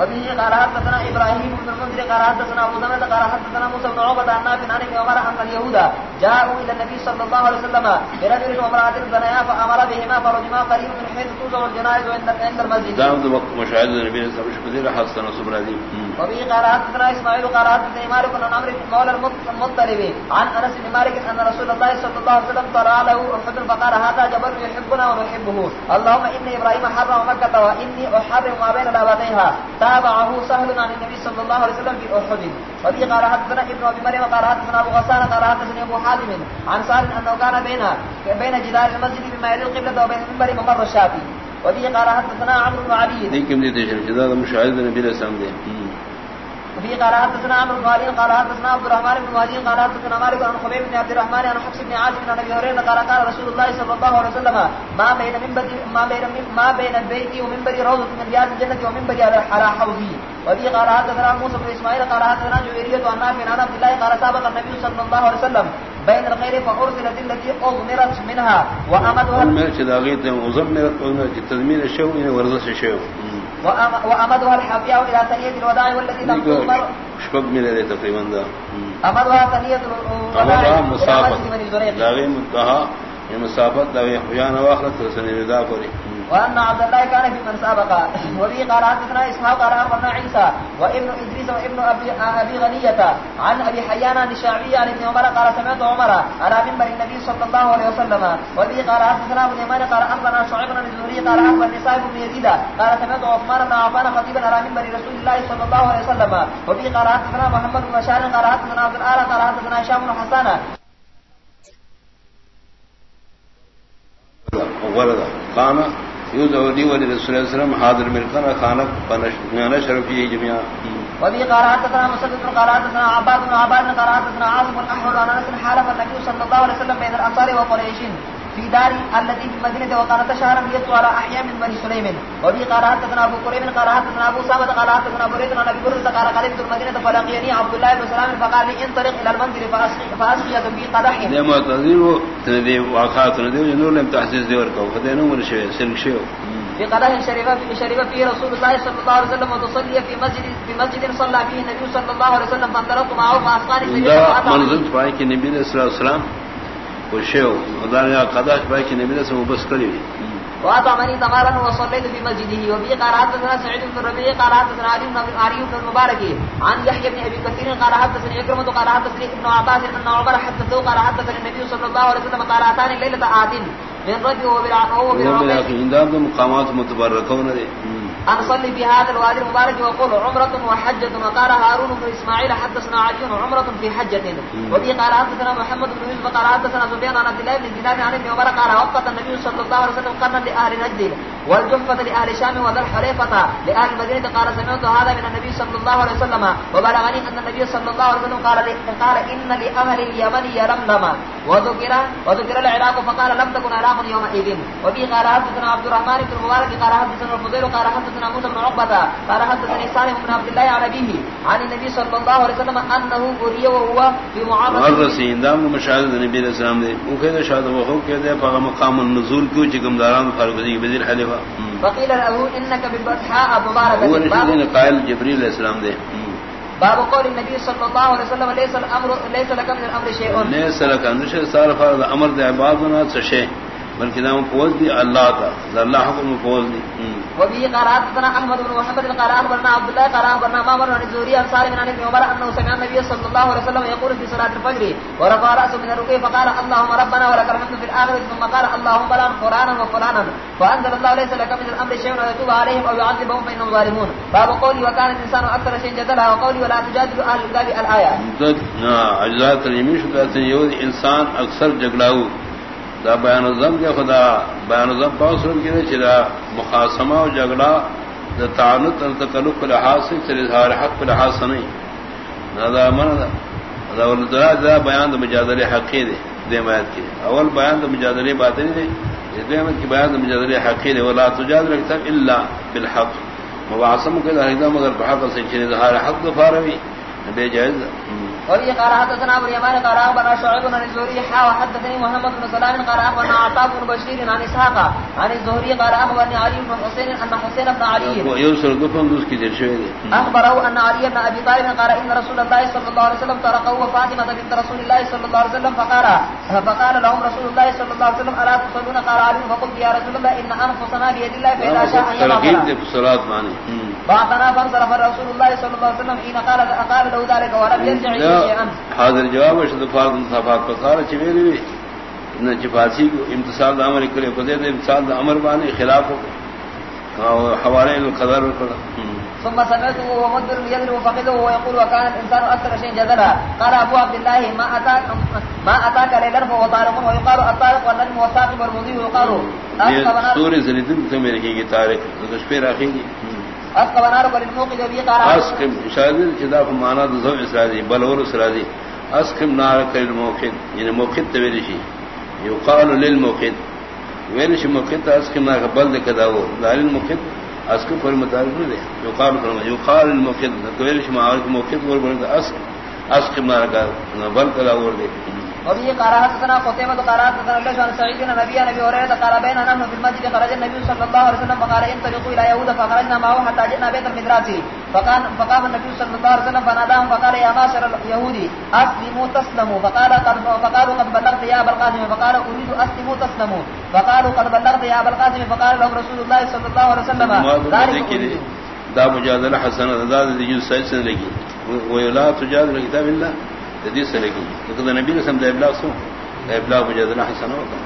وبه قال حدثنا إبراهيم بن المنذر قال حدثنا أبو زمد قال حدثنا موسى بن عقبة عن نافع عن ابن عمر أن اليهود جاءوا إلى النبي صلى الله عليه وسلم برجل وامرأة زنيا فأمر بهما فرجما قريب من حيث توزع الجنائز عند عند المسجد دام دو وقت صلى الله عليه وسلم بدير حسن صبر دي وفي قرات حدثنا اسماعيل قرات بن مالك بن عمرو بن مولى المطلب۔ عن انس بن مالك ان رسول الله صلى الله عليه وسلم طلع له احد فقال هذا جبل يحبنا ونحبه۔ اللهم ان ابراهيم حرم مكه واني احرم ما بين لابتيها تابعه سهل عن النبي صلى الله عليه وسلم في احد وفي قال حدثنا ابن ابي مريم قال حدثنا ابو غسان قال حدثنا ابو حازم۔ عن سالم انه كان بين بين جدار المسجد بما يلي القبلة وبين المنبر ممر الشافي وفي قال حدثنا عمرو بن علي. دي كم دي تشرح جدا مشاهد النبي صلى الله عليه وسلم وفي قال حدثنا عمرو بن علي، قال حدثنا عبد الرحمن بن مهدي قال حدثنا مالك عن خبيب بن عبد الرحمن عن حفص بن عاصم عن ابي هريره قال قال رسول الله صلى الله عليه وسلم ما بين منبر، ما بين ما بين البيت ومنبر روضه من رياض الجنه ومنبر على حوضي وفي قال حدثنا موسى بن اسماعيل قال حدثنا جويريه عن نافع عن عبد الله، قال سابق النبي صلى الله عليه وسلم بين الخير فارسلت التي اغمرت منها وامدها ما شداغيت وزمرت تضمين الشو الى ورزش الشو وامدها الحافيه الى ثنيه الوداع والتي لم تؤمر شباب من هذه تقريبا ده امدها ثنيه الوداع مسافه داغي منتهى المسافه داغي حيانا واخرت سنه الوداع فوري وأن عبد الله كان في من سابق. وبه قال حدثنا إسحاق قال أخبرنا عيسى وابن إدريس وابن أبي, أبي غنية عن أبي حيان عن الشعبي عن ابن عمر قال سمعت عمر على منبر النبي صلى الله عليه وسلم. وبه قال حدثنا أبو اليمان قال أخبرنا شعيب بن الزهري قال أخبرني صاحب بن يزيد قال سمعت عثمان بن عفان خطيبا على منبر رسول الله صلى الله عليه وسلم. وبه قال حدثنا محمد بن بشار قال حدثنا عبد الآلة قال حدثنا هشام بن حسان. ورد قام يوزودي ولی رسول اللہ صلى الله وسلم حاضر من كان خانق فنشر فيه جميعا وبه قرات حدثنا مسدد قرات حدثنا عباد بن عباد قرات حدثنا عاصم الاحول عن انس حالف النبي صلى الله عليه وسلم بين الانصار وقريش. في دار التي في المدينه وكانت شهرا يطوى على احياء من بني سليم. وبه قال حدثنا ابو كريم قال حدثنا ابو سامه قال حدثنا ابو ريد عن ابي برده قال قدمت المدينه فلقيني عبد الله بن سلام فقال لي انطلق الى المنزل فاسقي في قدح ده معتذر تندي واقعات ندي نور لم تحسس دي وركو فدينو من شيء سلك شيء. في قدح شريف شريف فيه رسول الله صلى الله عليه وسلم وتصلي في مسجد في مسجد صلى فيه النبي صلى الله عليه وسلم فانطلقت معه فاسقاني سبيل منزل باي کہ نبی علیہ وسلم وشو ودار قداش باي کہ نبی صلی اللہ علیہ وسلم بس کری وأطعمني تمارا وصليت في مسجده. وبه قرات حدثنا سعيد بن ربيع قرات حدثنا علي بن علي بن المبارك عن يحيى بن ابي كثير قال حدثني اكرمه قال حدثني ابن عباس بن عمر حدثه قال حدثني النبي صلى الله عليه وسلم قال اتاني ليله عاد من بالعقل مقامات متبركون دي. أن صلي في هذا الوادي المبارك وقول عمرة وحجة وقال هارون بن إسماعيل حدثنا علي عمرة في حجة. وبه قال حدثنا محمد بن يوسف قال حدثنا سفيان عن عبد الله بن دينار عن ابن عمر قال وقت النبي صلى الله عليه وسلم قرنا لأهل نجد. والجحفة لأهل شام وذا الحليفة لأهل المدينة قال سمعت هذا من النبي صلى الله عليه وسلم وبلغني أن النبي صلى الله عليه وسلم قال قال إن لأهل اليمن يلملم وذكر وذكر العراق فقال لم تكن عراق يومئذ. وبه قال حدثنا عبد الرحمن بن المبارك، قال حدثنا الفضيل، قال حدثنا موسى بن عقبة، قال حدثني سالم بن عبد الله عن أبيه، عن النبي صلى الله عليه وسلم أنه أري وهو في معاملة الرسين دام مشاهد النبي صلى الله عليه وسلم وكذا شهد وهو كذا مقام النزول كيو جكم داران فارغ ذي بدير حلفة فقيل له إنك بالبطحاء مباركة هو نشيدين قائل جبريل عليه السلام ده باب قول النبي صلى الله عليه وسلم ليس الامر ليس لك من الامر شيء ليس لك ان شيء صار فرض امر ده عبادنا شيء بلکہ نام فوز دی اللہ تا اللہ حکم فوز دی۔ وبه قرات بنا احمد بن محمد قرات بنا عبد الله قرات بنا مامر بن زوري انصار من ابن عمر انه سمع النبي صلى الله عليه وسلم يقول في صلاه الفجر ورفع راسه من الركوع فقال اللهم ربنا ولك الحمد في الاخره ثم قال اللهم بلغ قرانا وفلانا فانزل الله ليس لك من الامر شيء ويتوب عليهم او يعذبهم فانهم ظالمون۔ باب قولي وكان الانسان اكثر شيء جدلا وقولي ولا تجادلوا اهل الكتاب الايه اجزاء ترجمه يود انسان اکثر دا بیان الزم کے خدا؟ بیان الزم پاسرم کی چلا؟ مخاسمہ و جگڑا، دا تعنت اور تکلف کے لحاظ سے چل اظہار حق کے لحاظ سے نہیں۔ نہ دا من دا ولدرا دا بیان دا مجادل حقی دے دے میت کی۔ اول بیان دا مجادل باطنی دے دے میت کی بیان دا مجادل حقی دے۔ ولا تجادل الكتاب الا بالحق۔ مبعصم کے دا مگر بحق سے چل اظہار حق دا فاروی بے جائز۔ دا وبه قال حدثنا ابو اليمان قال اخبرنا شعيب بن الزهري حا وحدثني محمد بن سلام قال اخبرنا عطاء بن بشير عن اسحاق عن الزهري قال اخبرني علي بن حسين ان حسين بن علي اخبره ان علي بن ابي طالب قال ان رسول الله صلى الله عليه وسلم تركه وفاطمه بنت رسول الله صلى الله عليه وسلم فقال فقال لهم رسول الله صلى الله عليه وسلم الا تصلون؟ قال علي فقلت يا رسول الله ان انفسنا بيد الله فاذا شاء ان يغفر بعثنا فانصرف رسول الله صلى الله عليه وسلم حين قال قال له ذلك ولم يرجع اليه شيئا. حاضر جواب ہے صفات نہ چپاسی کو امتثال امر کرے دے امتثال امر بانے خلاف ہو. حوالے القدر کر. ثم سمعته وهو مدبر فقده ويقول وكان الانسان اكثر شيء جدلا قال ابو عبد الله ما اتاك ما اتاك ليلا فهو طارق ويقال الطارق والنجم والثاقب والمضي ويقال سوري زلدن تو میرے کی تارک تو شپیر اخی اسقب نار وللموقد به قال اسقب شاذ جدا فمانا ذو اسرادی بل اور اسرادی اسقب نار کل موقد یعنی موقد تویل شي يقال للموقد ویل شي موقد اسقب نار بل دے کدا وہ دار الموقد اسقب پر متعلق نہیں يقال فرما يقال الموقد ویل شي موقد ور بل اسقب اسقب نار کا بل کدا وہ دے۔ وبه قال حدثنا قتيبة قال حدثنا الله عن سعيد بن نبي نبي هريرة قال بين نحن في المسجد خرج النبي صلى الله عليه وسلم فقال انطلقوا الى يهود فخرجنا معه حتى جئنا بيت المدراس فقال فقام النبي صلى الله عليه وسلم فناداهم فقال يا معشر اليهود اسلموا تسلموا فقال قد فقالوا قد بلغت يا ابا القاسم فقال اريد اسلموا تسلموا فقالوا قد بلغت يا ابا القاسم فقال لهم رسول الله صلى الله عليه وسلم دا مجادلہ حسن ادا دی جو سچ لگی۔ وہ لا تجادل کتاب اللہ۔ حدیث سے لگی لیکن نبی نے سمجھا ابلاغ سو ابلاغ مجادلہ حسن ہوگا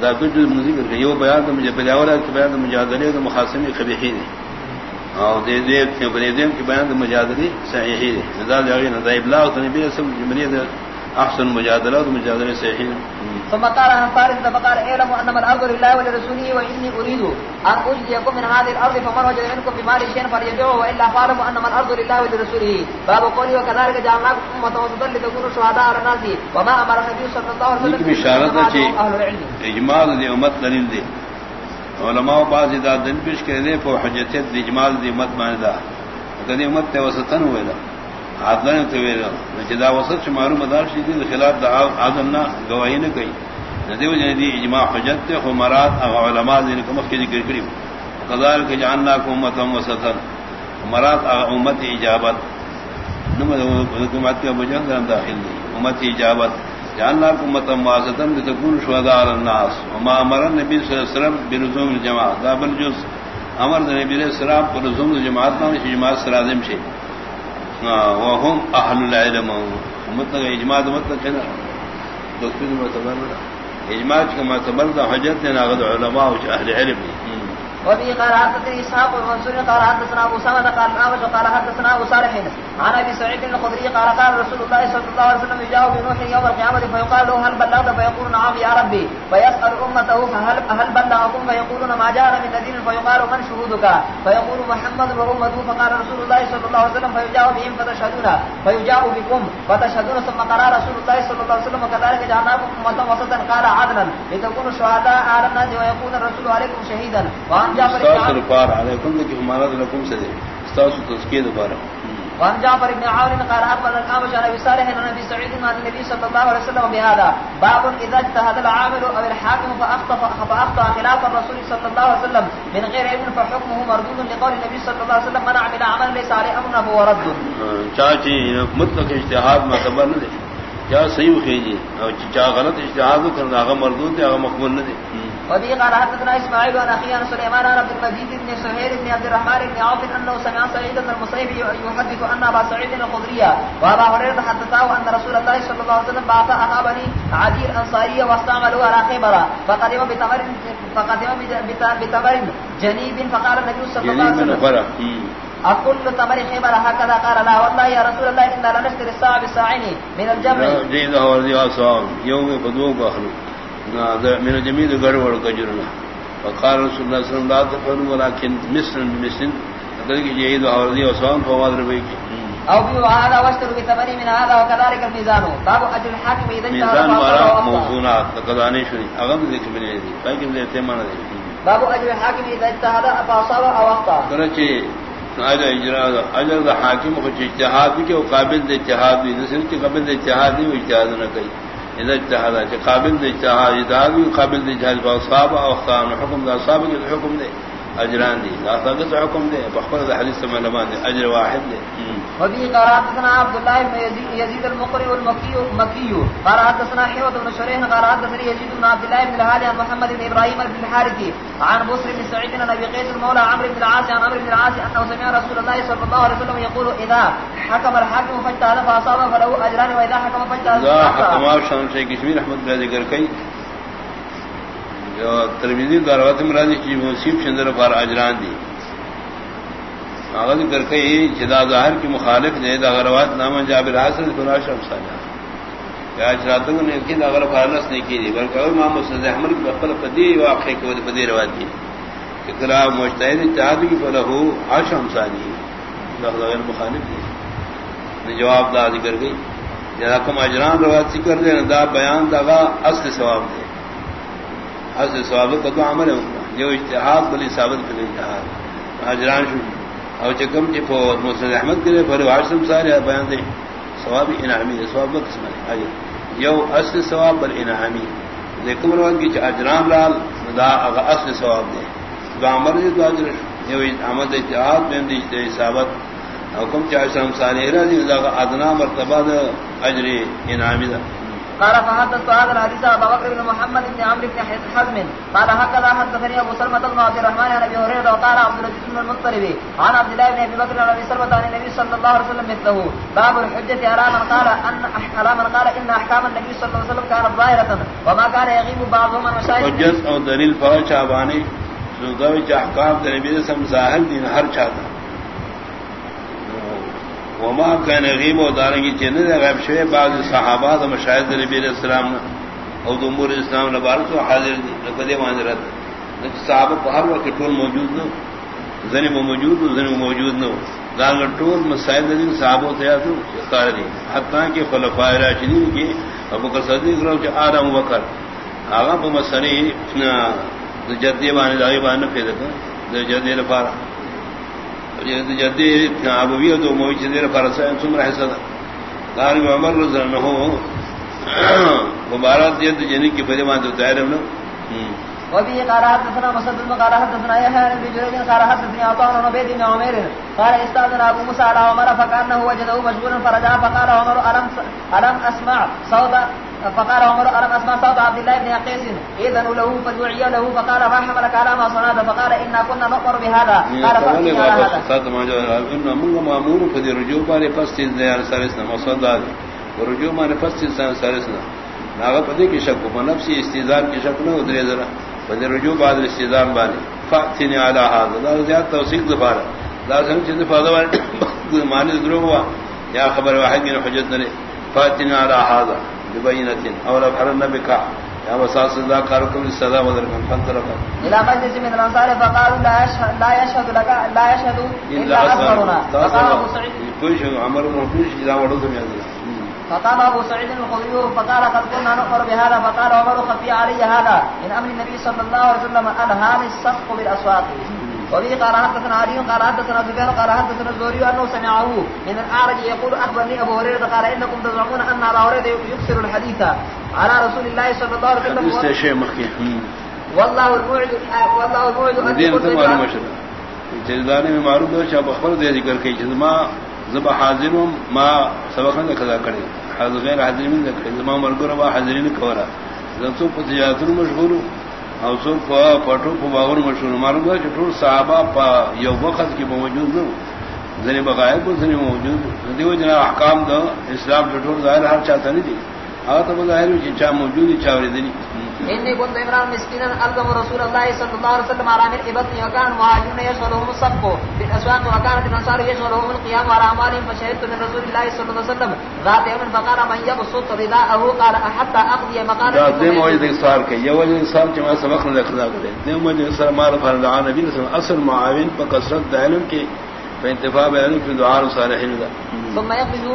دا کچھ جو ذکر کر یہ بیان تو مجھے بلاولا کہ بیان تو مجادلے تو مخاصمی قبیحی نے اور دے دے کہ بنے دین کہ بیان تو مجادلے صحیح ہے دا جاگے نہ ابلاغ تو نبی نے سمجھا احسن مجادلہ تو مجادلے صحیح ثم قال عن فارس فقال اعلم ان من ارض لله ولرسوله واني اريد ان اجزيكم من هذه الارض فمن وجد منكم بمال شيء فليدعوه والا فاعلم ان من ارض لله ولرسوله. باب قوله وكذلك جعلناكم امه وسطا لتكونوا شهداء على الناس وما امر النبي صلى الله عليه وسلم بشارت اجماع امت دلیل دی علماء بعض دا دل پیش کرے دے فو حجتیت دی اجماع دی امت معنی دا کدی امت تے وسطن ہوئے دا عادلن تے ویلا جدا وسط معلوم مدار شی دی، خلاف دا عادل نہ گواہی نہ کئی۔ ندیو جنے اجماع حجت تے خمرات او علماء دی کم کی ذکر کری۔ قضال کہ جاننا کو امت وسطن مرات امت اجابت نمد حکومت کا بجن داخل دی۔ امت اجابت۔ جاننا کو امت واسطن لتكون شهداء الناس۔ وما امر النبي صلی اللہ علیہ وسلم بلزوم الجماعت۔ دا بل جز۔ امر نبی علیہ السلام پر لزوم الجماعت نہ جماعت سرازم شی وهم اهل العلم. مطلق اجماع مطلق کنا دوسری معتبر اجماع کا معتبر حجت نے ناغد علماء و اہل علم. وفي قال حدثني اسحاق بن منصور قال حدثنا ابو سلمة قال نعمش قال حدثنا ابو صالح عن ابي سعيد الخدري قال قال رسول الله صلى الله عليه وسلم يجاوب بنوح يوم القيامة فيقال له هل بلغت؟ فيقول نعم يا ربي. فيسأل امته فهل هل بلغكم؟ فيقولون ما جاءنا من نذير فيقال من شهودك؟ فيقول محمد وامته فقال رسول الله صلى الله عليه وسلم فيجاوب بهم فتشهدون. فيجاوب بكم فتشهدون. ثم قال رسول الله صلى الله عليه وسلم كذلك جعلناكم امة وسطا قال عدلا لتكونوا شهداء على الناس ويكون الرسول عليكم شهيدا. وعن استاذ پار علیکم کہ ہمارا لکم سے دے۔ استاذ تزکیہ دوبارہ۔ وعن جعفر بن عون قال اخبر الامش عن ابي صالح عن ابي سعيد عن النبي صلى الله عليه وسلم بهذا باب اذا اجتهد العامل او الحاكم فاخطا فاخطا خلاف الرسول صلى الله عليه وسلم۔ من غير علم فحكمه مردود لقول النبي صلى الله عليه وسلم من عمل عملا ليس عليه امرنا فهو رد۔ چاچی مطلق اجتهاد ما خبر نہ دے۔ کیا صحیح کھیجی اور چا غلط کرنا هغه مردود مقبول نہ دے۔ وبه قال حدثنا اسماعيل عن اخي عن سليمان عن عبد المجيد بن سهيل بن عبد الرحمن بن عوف انه سمع سعيد بن المصيب يحدث ان ابا سعيد الخدري وابا هريره حدثه ان رسول الله صلى الله عليه وسلم بعث اصحاب بني عدي الانصاريه واستعملوا على خيبر فقدم بتمر فقدم بتمر جنيب. فقال النبي صلى الله عليه وسلم اقول تمر خيبر هكذا؟ قال لا والله يا رسول الله انا لنشتري الساعه بالساعين من الجمع. جيد هو اليوم يوم بدو بخلو من جميل غرور كجرنا وقال رسول الله صلى الله عليه وسلم ولكن مثل مثل ذلك جيد وردي وسوان فواد ربيك او بي وهذا واشتروا بثمن من هذا وكذلك الميزان باب اجر الحاكم اذا ميزان وراء موزونات تقضاني شري اغم من يدي باقي من يتي مانا دي باب اجر الحاكم اذا اجتهد فاصاب او اخطا کرچے اجر اجرا اجر دا حاکم کو اجتہاد بھی وہ قابل اجتہاد بھی. نسل کے قابل اجتہاد نہیں اجتہاد نہ کئی اجتہاد ہے قابل دے اجتہاد اجتہاد بھی قابل دے اجتہاد با صحابہ او حکم، دا صاحب کے حکم دے اجران دی. لا تغز حکم دے. بخبر دا حدیث میں لبان دے. اجر واحد دے. وفي قرات سنا عبد الله بن يزيد المقري والمكي مكي. قرات سنا حيوة بن شريح قرات سنا يزيد بن عبد الله بن الهادي عن محمد بن ابراهيم بن الحارثي عن بصر بن سعيد بن ابي قيس المولى عمرو بن العاص عن عمرو بن العاص انه سمع رسول الله صلى الله عليه وسلم يقول اذا حكم الحاكم فاجتهد فاصاب فله اجران واذا حكم فاجتهد لا حكم شان شيخ کشمیر احمد بن ذکر کئی جو ترمذی دروات مرادی کی مصیب چندر پر اجران دی۔ آغاز کر کے جدا ظاہر کی مخالف دے دا غروات نام جابر حاصل گنا شم ساجا یا چراتوں نے کی دا غرب خالص نہیں کی دی، بلکہ اور محمد صلی اللہ علیہ وسلم خپل پدی واقع کو پدی روایت دی۔ کہ کلا مجتہد اتحاد کی فلہو عشم ثانی دا غیر مخالف دی۔ نے جواب دا ذکر گئی جدا کم اجران روایت ذکر دے دا بیان دا اصل ثواب دے۔ اصل ثواب کا تو عمل ہے جو اجتہاد بلی ثابت کر اجتہاد۔ اجران شو۔ او چکم چی پو مسلم احمد کرے پر واشتم سارے بیان دے ثواب انعامی دے ثواب قسم ہے۔ یو اصل ثواب بل انعامی لیکن روان کی چی اجرام لال، دا اغا اصل ثواب دے۔ دو عمر دے، دو اجر یو عمد اتحاد بین دے دے ثابت۔ او کم چی عشرم سارے را دے، دا اغا ادنا مرتبہ دا اجر انعامی دا۔ قال فحدثت هذا الحديث ابو بكر بن محمد بن عمرو بن حزم. قال هكذا حدثني ابو سلمة بن عبد الرحمن عن ابي هريره وقال عبد العزيز بن المطلب عن عبد الله بن ابي بكر عن ابي سلمة عن النبي صلى الله عليه وسلم مثله. باب الحجة على من قال ان على من قال ان احكام النبي صلى الله عليه وسلم كانت ظاهرة وما كان يغيب بعضهم عن مشاهد حجت او دلیل فرج شعبانی سوداوی احکام نبی صلی اللہ علیہ وسلم ظاہر دین، ہر چاہتا وما كان غيب ودارنگی چنے غیب شوی بعض صحابہ و مشاہد نبی علیہ السلام او امور اسلام نبارت و حاضر دی لقد معذرت صحابہ پر ہر وقت ٹول موجود نو زنی موجود زنی موجود نو دانگ ٹول مسائل دین صحابہ تے تو کار دی حتا کہ خلفائے راشدین کی ابو بکر صدیق رو کہ آدم بکر. آغا په مسری جدی باندې دای باندې پیدا کړ جدی لپاره. جدی ابوی تو موی چدیر فرس سمر حسد دار عمر رضی اللہ عنہ، مبارک جد جن کی بڑے مان تو دائر نو. وفي قال حدثنا مسدد قال حدثنا يحيى بن جريج قال حدثني عطاء بن عبيد بن عمير قال استاذن ابو موسى على عمر فكانه وجده مشغولا فرجع فقال عمر، الم الم اسمع صوت فقال عمر الم اسمع صوت عبد الله بن قيس اذن له فدعي له فقال ما حملك على ما صنعت فقال انا كنا نؤمر بهذا قال فقال هذا سات ما جو ان من مامور فدي رجوع بار پس ديار سرسنا مصداد ورجوع ما پس سرسنا ناغه پدې کې شک په نفسي استیزار کې شک نه ودرې زره پدې رجوع بعد استیزار باندې فاتني على هذا دا زیات توثیق دفاره دا څنګه چې فاضل معنی درو هوا یا خبر واحد من حجت نه فاتني على هذا ببينه او لا فرنا بك یا وساس ذا کارکم من فن طرف الى مجلس من الانصار فقالوا لا يشهد لك لا يشهد الا اصغرنا فقال ابو سعيد. کوئی عمر دا وړو ته یاد فقام ابو سعيد الخدري فقال قد كنا نؤمر بهذا فقال عمر خفي علي هذا. من امر النبي صلى الله عليه وسلم الهام الصفق بالاسواق وفي قال حدثنا علي قال حدثنا سفيان قال حدثنا الزهري انه سمعه من الاعرج يقول اخبرني ابو هريره قال انكم تزعمون ان ابا هريره يكثر الحديث على رسول الله صلى الله عليه وسلم. والله الموعد والله الموعد تو معلوم ہے جلدانے میں معروف ہے شاہ بخبر دے ذکر کے جزما زب حاضر ما سبق نہ قضا کرے. حاضر غیر حاضر من ذکر زما مرګ روا حاضرین کورا. زنتو په تجارت مشهور او سو په پټو په باور مشهور معلوم چې ټول صحابه په یو وخت کې موجود نو ځنې بغایب ځنې موجود دیو جنا احکام د اسلام ټول ظاهر هر چاته نه دي. هغه ته ظاهر چې چا موجود چا ورېدلی إني كنت إمران مسكينا ألقم رسول الله صلى الله عليه وسلم على ملء بطني وكان المهاجرون يشغلهم الصفق في الأسواق وكانت الأنصار يشغلهم القيام على أعمالهم فشهدت من رسول الله صلى الله عليه وسلم ذات يوم فقال من يبسط رداءه قال حتى أقضي مقالا ذات دیم وجد إصار كي يوجد إصار كما سبقنا لأخذ ذلك دیم وجد إصار معرفة لعان نبي صلى الله عليه وسلم أصل معاون فكسرت دعلم كي فانتفاع بیان کی دعا صالحین دا ثم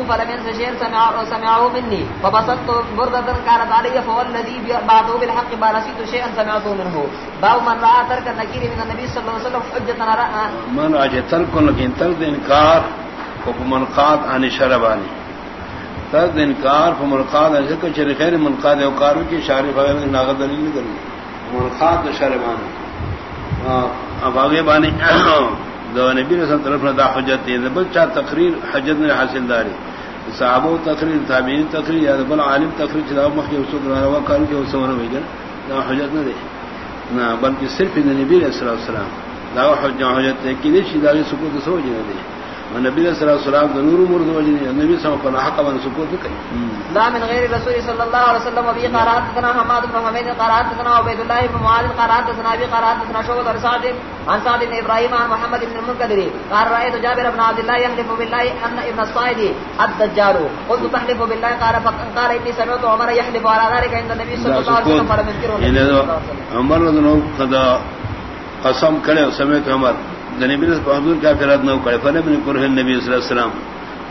فلم ينس شيء سمعه, سمعه مني فبسطت بردة كانت علي فوالذي بعده بالحق ما نسيت شيئا سمعته منه باب من رأى ترك النكير من النبي صلى الله عليه وسلم حجة رأى من لكن ومنقات عن شربانی ترک انکار فمنقات عن ذکر چر خیر منقات او کارو کی شارف اگر ناغت دلیل نہیں کرنی منقات شربانی اب آگے بانی دو نبی رسول طرف نہ دا حجت دے بل چا تقریر حجت نے حاصل داری. صحابہ تقریر، تابعین تقریر، یا بل عالم تقریر چلا مخی اسو روا کر کے اسو نہ ویجن دا حجت نہ دے نہ بلکہ صرف نبی رسول اللہ صلی علیہ وسلم دا حجت حجت ہے کہ نہیں شدا سکوت سو جنے دے نبی صلی اللہ علیہ وسلم نور مرد وجہ نبی صلی اللہ علیہ وسلم حق من سکوت کئی لا من غیر رسول صلی اللہ علیہ وسلم ابي قرات ثنا حماد بن حمید قرات ثنا عبد الله بن معاذ قرات ثنا ابي قرات ثنا شعبہ بن سعد عن سعد بن ابراهيم عن محمد بن المنكدر قال رايت جابر بن عبد الله يحلف بالله ان ابن الصائد الدجال. قلت تحلف بالله قال فقال اني سمعت عمر يحلف على ذلك عند النبي صلى الله عليه وسلم فلم ينكره عمر رضی اللہ عنہ قسم کرے سمعت عمر. نبی نے حضور کا فراد نہ کرے۔ فن ابن کرہ نبی صلی اللہ علیہ وسلم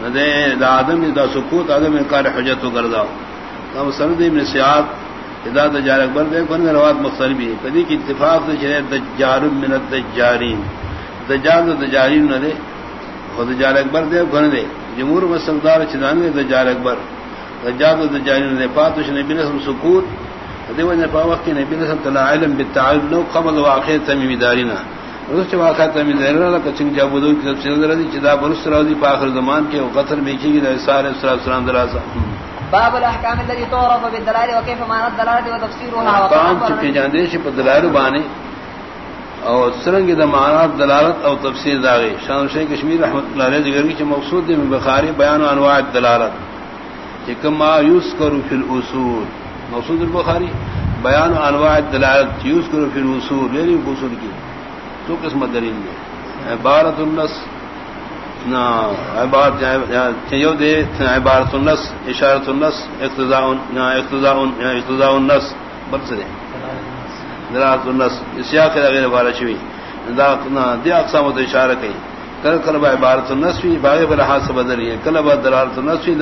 ندے دا آدم دا سکوت، آدم انکار حجت تو کرداو ہم سند ابن سیاد، ادا دجال اکبر دے کون روات مختلف ہے۔ کدی کی اتفاق دے چلے دجار من الدجارین۔ دجال دجارین نہ دے۔ خود دجال اکبر دے کون دے۔ جمهور مسلدار چنان دے دجال اکبر۔ دجال دجارین دے۔ پاتش نبی نے سکوت۔ دے ونے پا وقت نبی نے تعالی علم بالتعلم نو قبل واقع تمیم دارینا اس واقعات میں دیر رہا کہ چنگ جب ودو کی تفسیر در دی چدا برس راضی پاخر زمان کے قتل میں کی گئی سارے السلام دراسا باب الاحکام الذي تعرف بالدلائل وكيف معنى الدلائل وتفسيرها کام چکے جاندے چھ دلائل بانے. اور سرنگ دمانات دلالت اور تفسیر داغی شان شیخ کشمیر رحمۃ اللہ علیہ ذکر کی مقصود میں بخاری بیان و انواع الدلالت کہ کما یوز کرو فی الاصول. مقصود البخاری بیان و انواع الدلالت یوز کرو فی الاصول. یعنی اصول کی؟ تو قسم دلیل میں عبارت النس عبارت النس اشارت النس اقتضاء اقتضاء اقتضاء النس بل سے دلالت النس اسیا کے غیر بارہ چوی دا دی اقسام تو اشارہ کئی۔ کل کل با عبارت النس بھی باغ پر ہاتھ سے بدلی ہے کل با دلالت النس بھی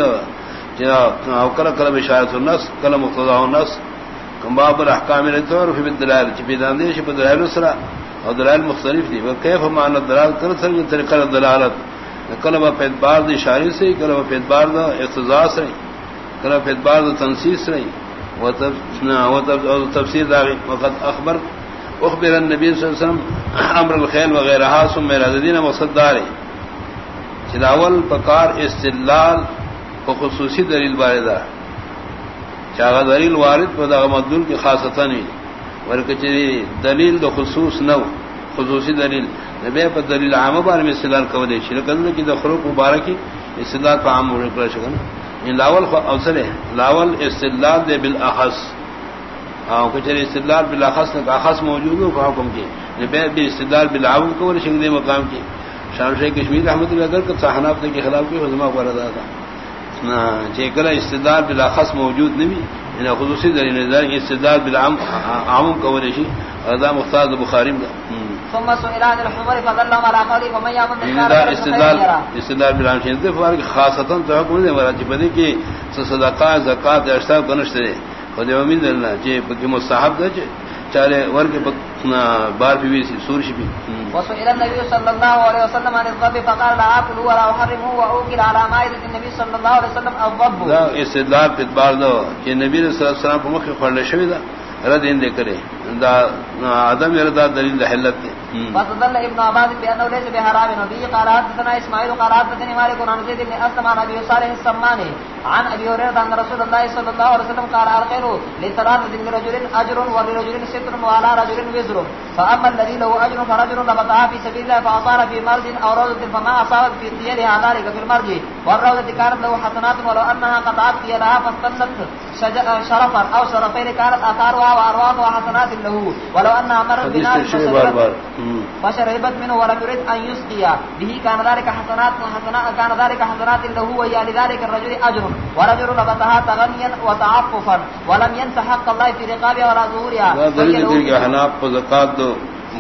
کل کل اشارت النس کل مقتضاء النس کم باب الاحکام رتور فی الدلائل چپی داندے شپ دلائل اسرا اور دلائل مختلف تھی وہ کیف معنی دلال کر سر طریقہ دلالت۔ کلب پید بار دی اشاری سے کلب پید بار دا اقتضاص رہی کلب پید بار دا تنسیس رہی تفسیر داغی وقت اخبر۔ اخبر النبی صلی اللہ علیہ وسلم امر الخیل وغیرہ سم میرا دین مقصد دار۔ چلاول پکار استدلال کو خصوصی دلیل باردہ چاغ دلیل وارد پدا مدل کی خاصتا۔ نہیں ورکچری دلیل دو خصوص نو خصوصی دلیل. نبی پر دلیل عام بار میں استدلال کو دے شرک اللہ کی دخلوق مبارکی استدلال پر عام ہونے پر شکن ان لاول اوصل ہے لاول استدلال دے بالاخص. ہاں کچھ استدلال بالاخص نے اخص موجود ہو کہ حکم کی نبی بھی استدلال بالعام کو شنگ دے مقام کی شان شیخ کشمیر رحمۃ اللہ اگر کہ صحناف نے کے خلاف کوئی حزمہ پر ادا تھا جے کلا استدلال بالاخص موجود نہیں ان خصوصی دلیل نظر استدلال بالعام عام کو ورشی ادا مختار بخاری ثم سئل عن الحمر فظلهم على قولي ومن يامن استدلال استدلال بالعام شنت فرق خاصتا تو حکم نے مراد بدی کی صدقات زکات اشتاب کنشتے خود امین اللہ کہ مستحب دے چارے ورگ بار بھی سور شبی وسئل النبي صلى الله عليه وسلم عن الضب فقال لا اكل ولا احرم واوكل على مائده النبي صلى الله عليه وسلم الضب. لا استدلال في بار دو کہ نبی صلی اللہ علیہ وسلم مخ کھڑ شوی دا رد ان دے کرے۔ دا ادم یردا دلیل حلت فضل ابن عباس بانه ليس بحرام. نبي قال حدثنا اسماعيل قال حدثني مالك عن زيد بن اسلم عن ابي صالح السماني عن ابي هريره ان رسول الله صلى الله عليه وسلم قال الخير لثلاثه من رجل اجر ولرجل ستر وعلى رجل وزر. فاما الذي له اجر فرجل لبطها في سبيل الله فاصار في مرج او روضه فما اصابت في ثيابها ذلك في المرج والروضه كانت له حسنات ولو انها قطعت ثيابها فاستنت شرفا او شرفين كانت اثارها وارواحها حسنات له. ولو انها مرت بنار فشربت منه ولم يرد ان يسقي به كان ذلك حسنات وحسنات كان ذلك حسنات له وهي لذلك الرجل اجر ورجل لبطها تغنيا وتعففا ولم ينس حق الله في رقابها ولا ظهورها دلیل دی کہ حناف کو زکات دو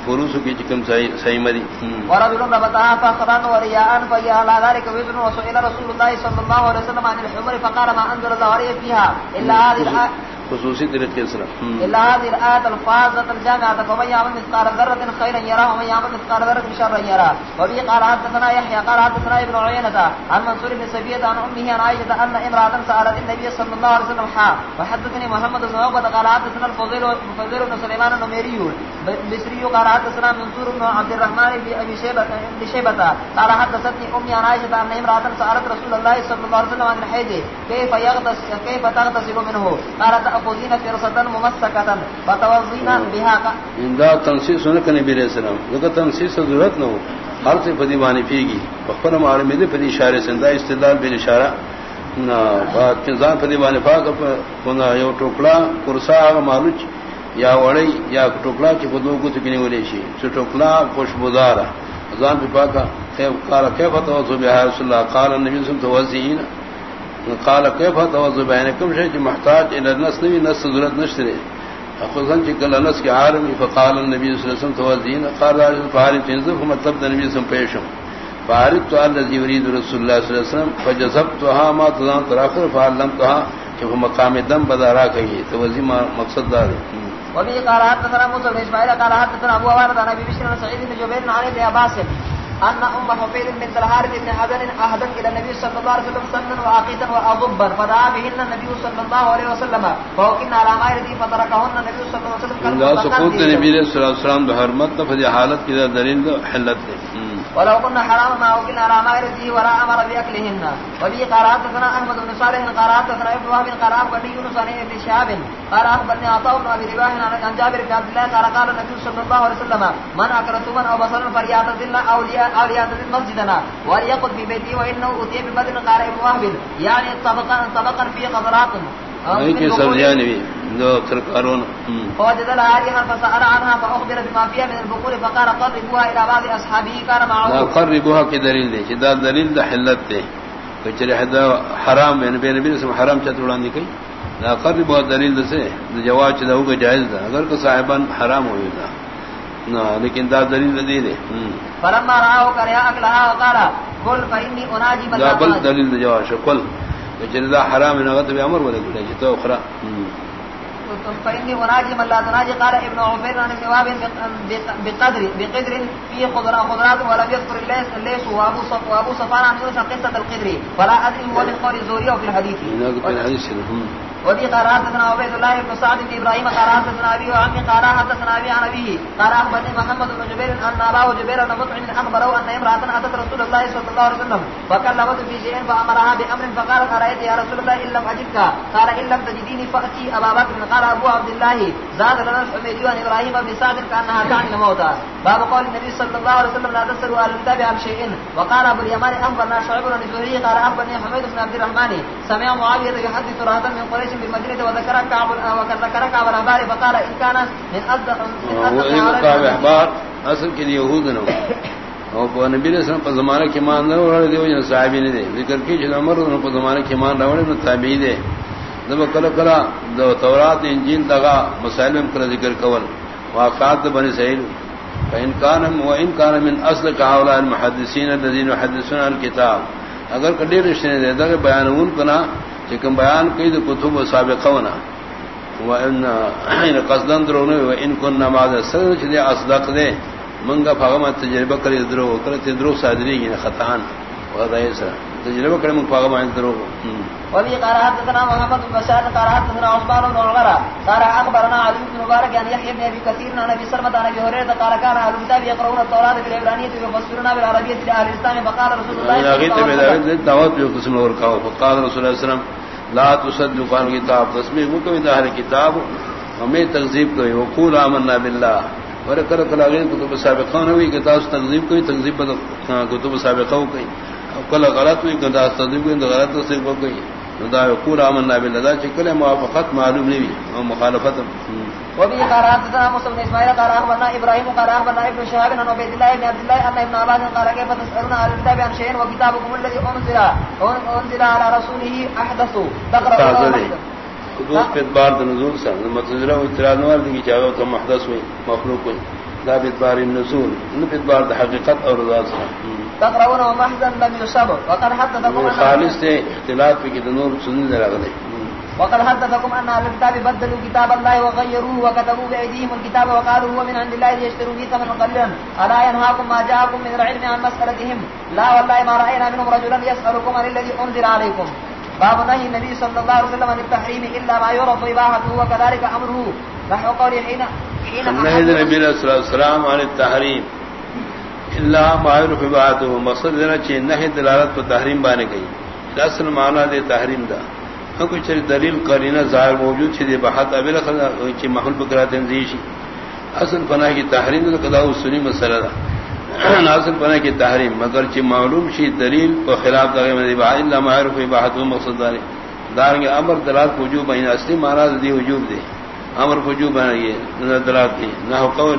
فروسو کی چکم صحیح مری ورجل ربطها فخرا ورياء فيا على ذلك وزن وسئل رسول الله صلى الله عليه وسلم عن الحمر فقال ما انزل الله عليه فيها الا هذه خصوصی طریقے سے الا هذه الايه الفاظه الجامعه فمن يعمل مثقال ذره خيرا يرى ومن يعمل مثقال ذره شرا يرى وبه قال حدثنا يحيى قال حدثنا ابن عيينة عن منصور بن سبية عن امه عن عائشة ان امرأة سألت النبي صلى الله عليه وسلم حا وحدثني محمد بن عقبة قال حدثنا الفضيل الفضيل بن سليمان النميري بسري قال حدثنا منصور بن عبد الرحمن بن ابي شيبة بن شيبة قال حدثتني امي عن عائشة ان امرأة سألت رسول الله صلى الله عليه وسلم عن الحيض كيف يغتسل كيف تغتسل منه؟ قالت تأخذين فرصة ممسكة فتوضين بها دا تنسیس ہونے کا نبی علیہ السلام. لیکن تنسیس ضرورت نہ ہو. ہر سے فدی بانی پی گی بخبر معلوم دے فدی اشارے سندا استدلال بے اشارہ. نہ بات انسان فدی بانی پاک کونا یو ٹوکڑا، کرسا مالوچ، یا وڑی، یا ٹوکڑا کی بدو کو تکنے ولے شی. چ ٹوکڑا خوشبودار ازان پہ پاکا قال كيف توضؤ بها رسول الله قال النبي صلى الله عليه وسلم قال كيف توضؤ بينكم شيء محتاج الى النص نص ضرورت نشتري خصوصاً چکل انس کے عالم فقال النبی صلی اللہ علیہ وسلم توازین قال راجل فارد تنزف مطلب النبي دا نبی صلی پیشم. فارد تو اللہ یرید رسول اللہ صلی اللہ علیہ وسلم فجذبتها ما تزان تراخر فعلمتها کہ وہ مقام دم بدارا کہیے کہی توازی مقصد دار ہے وبه قال حدثنا موسى بن اسماعيل، قال حدثنا ابو عوانة عن ابي بشر سعيد بن جبير، عن ابي عباس. ان ام حفيد بنت الحارث بن حزن اهدت الى النبي صلى الله عليه وسلم سنا وعقيدا واضبا فدعا بهن النبي صلى الله عليه وسلم فوكنا على ما يرضي فتركهن النبي صلى الله عليه وسلم لا سقوط النبي صلى الله عليه وسلم بحرمت فدي حالت كذا دليل حلت ولو كنا حرام ما وكنا على ما يرضي ولا امر باكلهن وبه قال حدثنا احمد بن صالح، قال حدثنا ابن وهب، قال اخبرني يونس عن ابن شهاب، قال اخبرني عطاء بن ابي رباح عن جابر بن عبد الله، قال قال النبي صلى الله عليه وسلم، من اكل ثوبا او بصرا فليعتزل اولياء اولياء مسجدنا وليقض في بيته وانه اتي ببدر. قال ابن وهب، يعني طبقا طبقا في قدرات فوجد العاريها فسأل عنها فأخبر بما فيها من البقول فقال قربوها إلى بعض أصحابه كان معه. قربوها كدليل دي شداد دليل ده حلت دي کچرے حدا حرام یعنی بے نبی سے حرام چت اڑانے کی لا قرب بہت دلیل سے؟ جواز چدا ہوگا جائز تھا اگر کو صاحبان حرام ہوئے تھا نہ لیکن دا دلیل دے. دے فلما راو کریا اکلها وقال قل فإني أناجي بل دلیل جواز قل. جلدا حرام نغت بامر ولا كده تو اخرى. فإني مناجي الله تناجي قال ابن عفير عن ثواب بقدر بقدر في خضرات خضرات ولم يذكر الليس الليس وابو صف وابو صفان عن يوسف قصة القدر. فلا أدري هو من قول الزوري وفي الحديث. في الحديث وفي قرات حدثنا عبيد الله بن سعد بن ابراهيم قرات حدثنا ابي وعمي قال حدثنا ابي عن ابيه قال اخبرني محمد بن جبير ان اباه جبير بن مطعم اخبره ان امراه اتت رسول الله صلى الله عليه وسلم فكلمته في شيء فامرها بامر فقالت ارايت يا رسول الله ان لم اجدك قال ان لم تجديني فاتي ابا بكر. قال ابو عبد الله زاد لنا الحميدي عن ابراهيم بن سعد كانها تعني الموتى. باب قول النبي صلى الله عليه وسلم لا تسروا اهل الكتاب عن شيء. وقال ابو اليمان اخبرنا شعيب بن زهري قال اخبرني حميد بن عبد الرحمن، سمع معاويه يحدث رهطا من قريش بالمدينه وذكر فقال ان كان من اصدق اخبار اصل کے لیے یہود نہ اور نبی علیہ السلام پر زمانہ کے مان نہ اور دیو جن صحابی نے دے ذکر کی جو عمر ان پر زمانہ کے مان راوڑے نہ تابعی دے. جب کلا کلا دو تورات انجیل دغا مسائل میں کر ذکر کول. واقعات بنی سہیل. فان كان وان كان من اصل هؤلاء المحدثين الذين يحدثون الكتاب. اگر کڈے رشتے دے دا بیانون کنا چکم بیان کئی دو کتب سابقونا وان قصدن درونو وان كنا بعد سر چدی اصدق دے منگا فغم تجربہ کری درو کرت درو صادری کی خطان تجربہ کرے من فغم درو. وفي قرات حدثنا محمد بن بشار قرات حدثنا عثمان بن عمر قال اخبرنا علي بن مبارك يعني يحيى بن ابي كثير عن ابي سلمة عن ابي هريره قال كان اهل الكتاب يقرؤون التوراة بالعبرانية ويفسرونها بالعربية لاهل الاسلام فقال رسول الله صلى الله عليه وسلم دعوت قسم اور کہا فقال رسول الله صلى الله عليه وسلم لا تسد دکان کتاب كتاب وہ کبھی داہر کتاب ہمیں تکذیب کوئی وقول آمنا کر کلا گئی کتب سابقہ ہوئی کتاب تاس کوئی تکذیب کتب سابقہ ہو کوئی کل غلط ہوئی کتاب تاس کوئی غلط تصدیق کوئی دا یقول آمنا بالله دا چکل موافقت معلوم نہیں اور مخالفت وبه قال حدثنا موسى بن اسماعيل قال اخبرنا ابراهيم قال اخبرنا ابن شهاب عن عبيد الله بن عبد الله ان ابن عباس قال كيف تسالون عن الكتاب عن شيء؟ وكتابكم الذي انزل انزل على رسوله احدث تقرا دوست پہ بار نزول سے متذرہ اعتراض نوال دی چاہو تو محدث ہوئی مخلوق ہوئی دا بدبار النزول. نو بدبار حقیقت اور رضا سا تقرؤون محزن لم يصب وقد حدثكم خالص سے اختلاف کی نور سنن ذرا گدے وقد حدثكم ان اهل الكتاب بدلوا كتاب الله وغيروه وكتبوا بايديهم الكتاب وقالوا هو من عند الله ليشتروا به ثمنا قليلا. الا ينهاكم ما جاءكم من العلم عن مسالتهم لا والله ما راينا منهم رجلا يسالكم عن الذي انزل عليكم. باب نهي النبي صلى الله عليه وسلم عن التحريم الا ما يعرف اباحته وكذلك امره نحو قول حين حين نهي النبي صلى الله عليه وسلم عن التحريم. الا ما يعرف اباحته مقصد ہے کہ نہی دلالت پر تحریم بانے گئی اصل معنی دے تحریم دا. کچھ دلیل قرینہ ظاہر موجود چھ دی بحث ابل چھ محل بکرا تنزیشی اصل پناہ کی تحریم تو قضاء سنی مسئلہ دا۔ اصل پناہ کی تحریم، مگر چھ معلوم شی دلیل کو خلاف دا میں با الا معرف بحث مقصد دار دار کے امر دلال وجوب ہے اصلی معنی دی وجوب دے امر وجوب ہے یہ دلال کی، نہ قول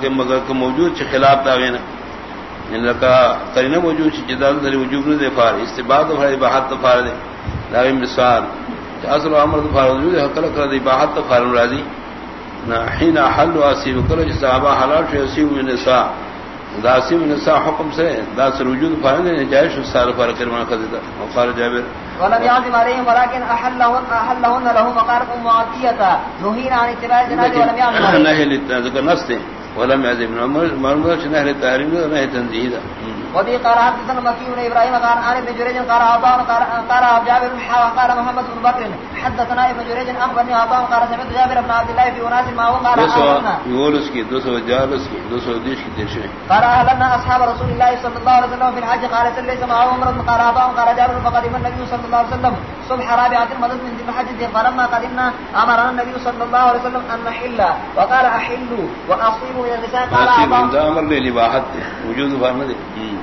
کہ مگر کو موجود چھ خلاف دا گئے ان یعنی لکا قرینہ موجود چھ جدال دلیل وجوب نے دے فار، استباد ہے بحث فار دے۔ داغی مثال اصل عمر دفار وجود حق لکر دی باحت دفار راضی. حین حل واسیب کرو جس صحابہ حلال شو یسیب من نساء. دا سیب من نساء حکم سے دا سر وجود فارنے جائش سال فار کرمان خزیدہ وقال جابر ولم يعظم عليهم ولكن احلهن احلهن لهم وقال ام عطيه نهينا عن اتباع الجنازه ولم يعظم عليهم. نهي للذكر نص ولم يعظم عمر مرمر نهي التحريم ونهي تنزيه وبي قال حدثنا مكي بن ابراهيم قال عن ابن جريج قال عطاء قال جابر قال محمد بن بكر حدثنا ابن جريج اخبرني عطاء قال سمعت جابر بن عبد الله في اناس ما هو قال يولس کی دو سو جالس کی دو سو دیش کی دیش قال اهلنا اصحاب رسول الله صلى الله عليه وسلم في الحج قال ليس معه عمر قال عطاء قال جابر فقدم النبي صلى الله عليه وسلم. صبح رابعه المدد من ذي الحج فلما قدمنا امرنا النبي صلى الله عليه وسلم ان نحل وقال احلوا واصيبوا من النساء قال عطاء امر لباحت وجود فرمد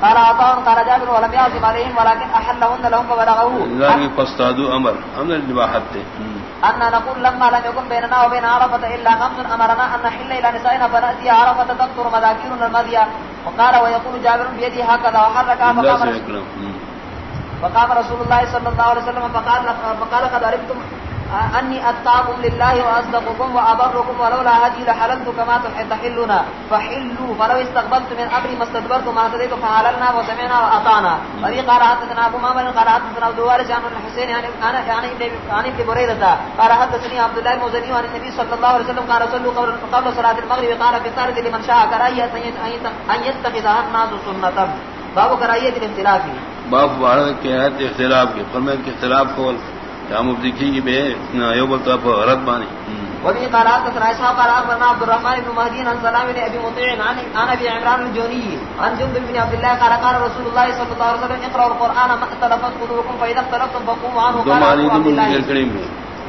قال عطاء قال جابر ولم يعزم عليهم ولكن احلهن لهم فبلغوا لا فاستادوا امر امر الباحت ان نقول لما لم يكن بيننا وبين عرفه الا خمس امرنا ان نحل الى نسائنا فناتي عرفه تقطر مذاكيرنا المذيا وقال ويقول جابر بيدي هكذا وحرك فقام فقام رسول الله صلى الله عليه وسلم فقال فقال قد عرفتم انی اتقاکم للہ واصدقکم وابرکم ولولا هدی لحللت كما تحلون فحلوا، فلو استقبلت من امری مستدبرت ما صدیت فحللنا وسمعنا واطعنا وری قال حدثنا ابو معمر قال حدثنا عبد الوارث الحسين يعني انا يعني عن ابن بريدة. قال حدثني عبد الله المزني عن النبي صلى الله عليه وسلم، قال صلوا قبل قبل صلاة المغرب، قال في الثالث لمن شاء كراهية ان يتخذها الناس سنة. باب كراهية الاختلاف. باب بارد کے اختلاف کے فرمائے کے اختلاف کو مبدی کی بے یو بولتا رد بانی۔ وفي قرات رئيسها قرات بن عبد الرحمن بن مهدي عن سلام بن ابي مطيع عن عن ابي عمران الجوني عن جند بن عبد الله قال قال رسول الله صلى الله عليه وسلم اقرأوا القرآن ما اختلفت قلوبكم فإذا اختلفتم فقوموا عنه قال عبد الله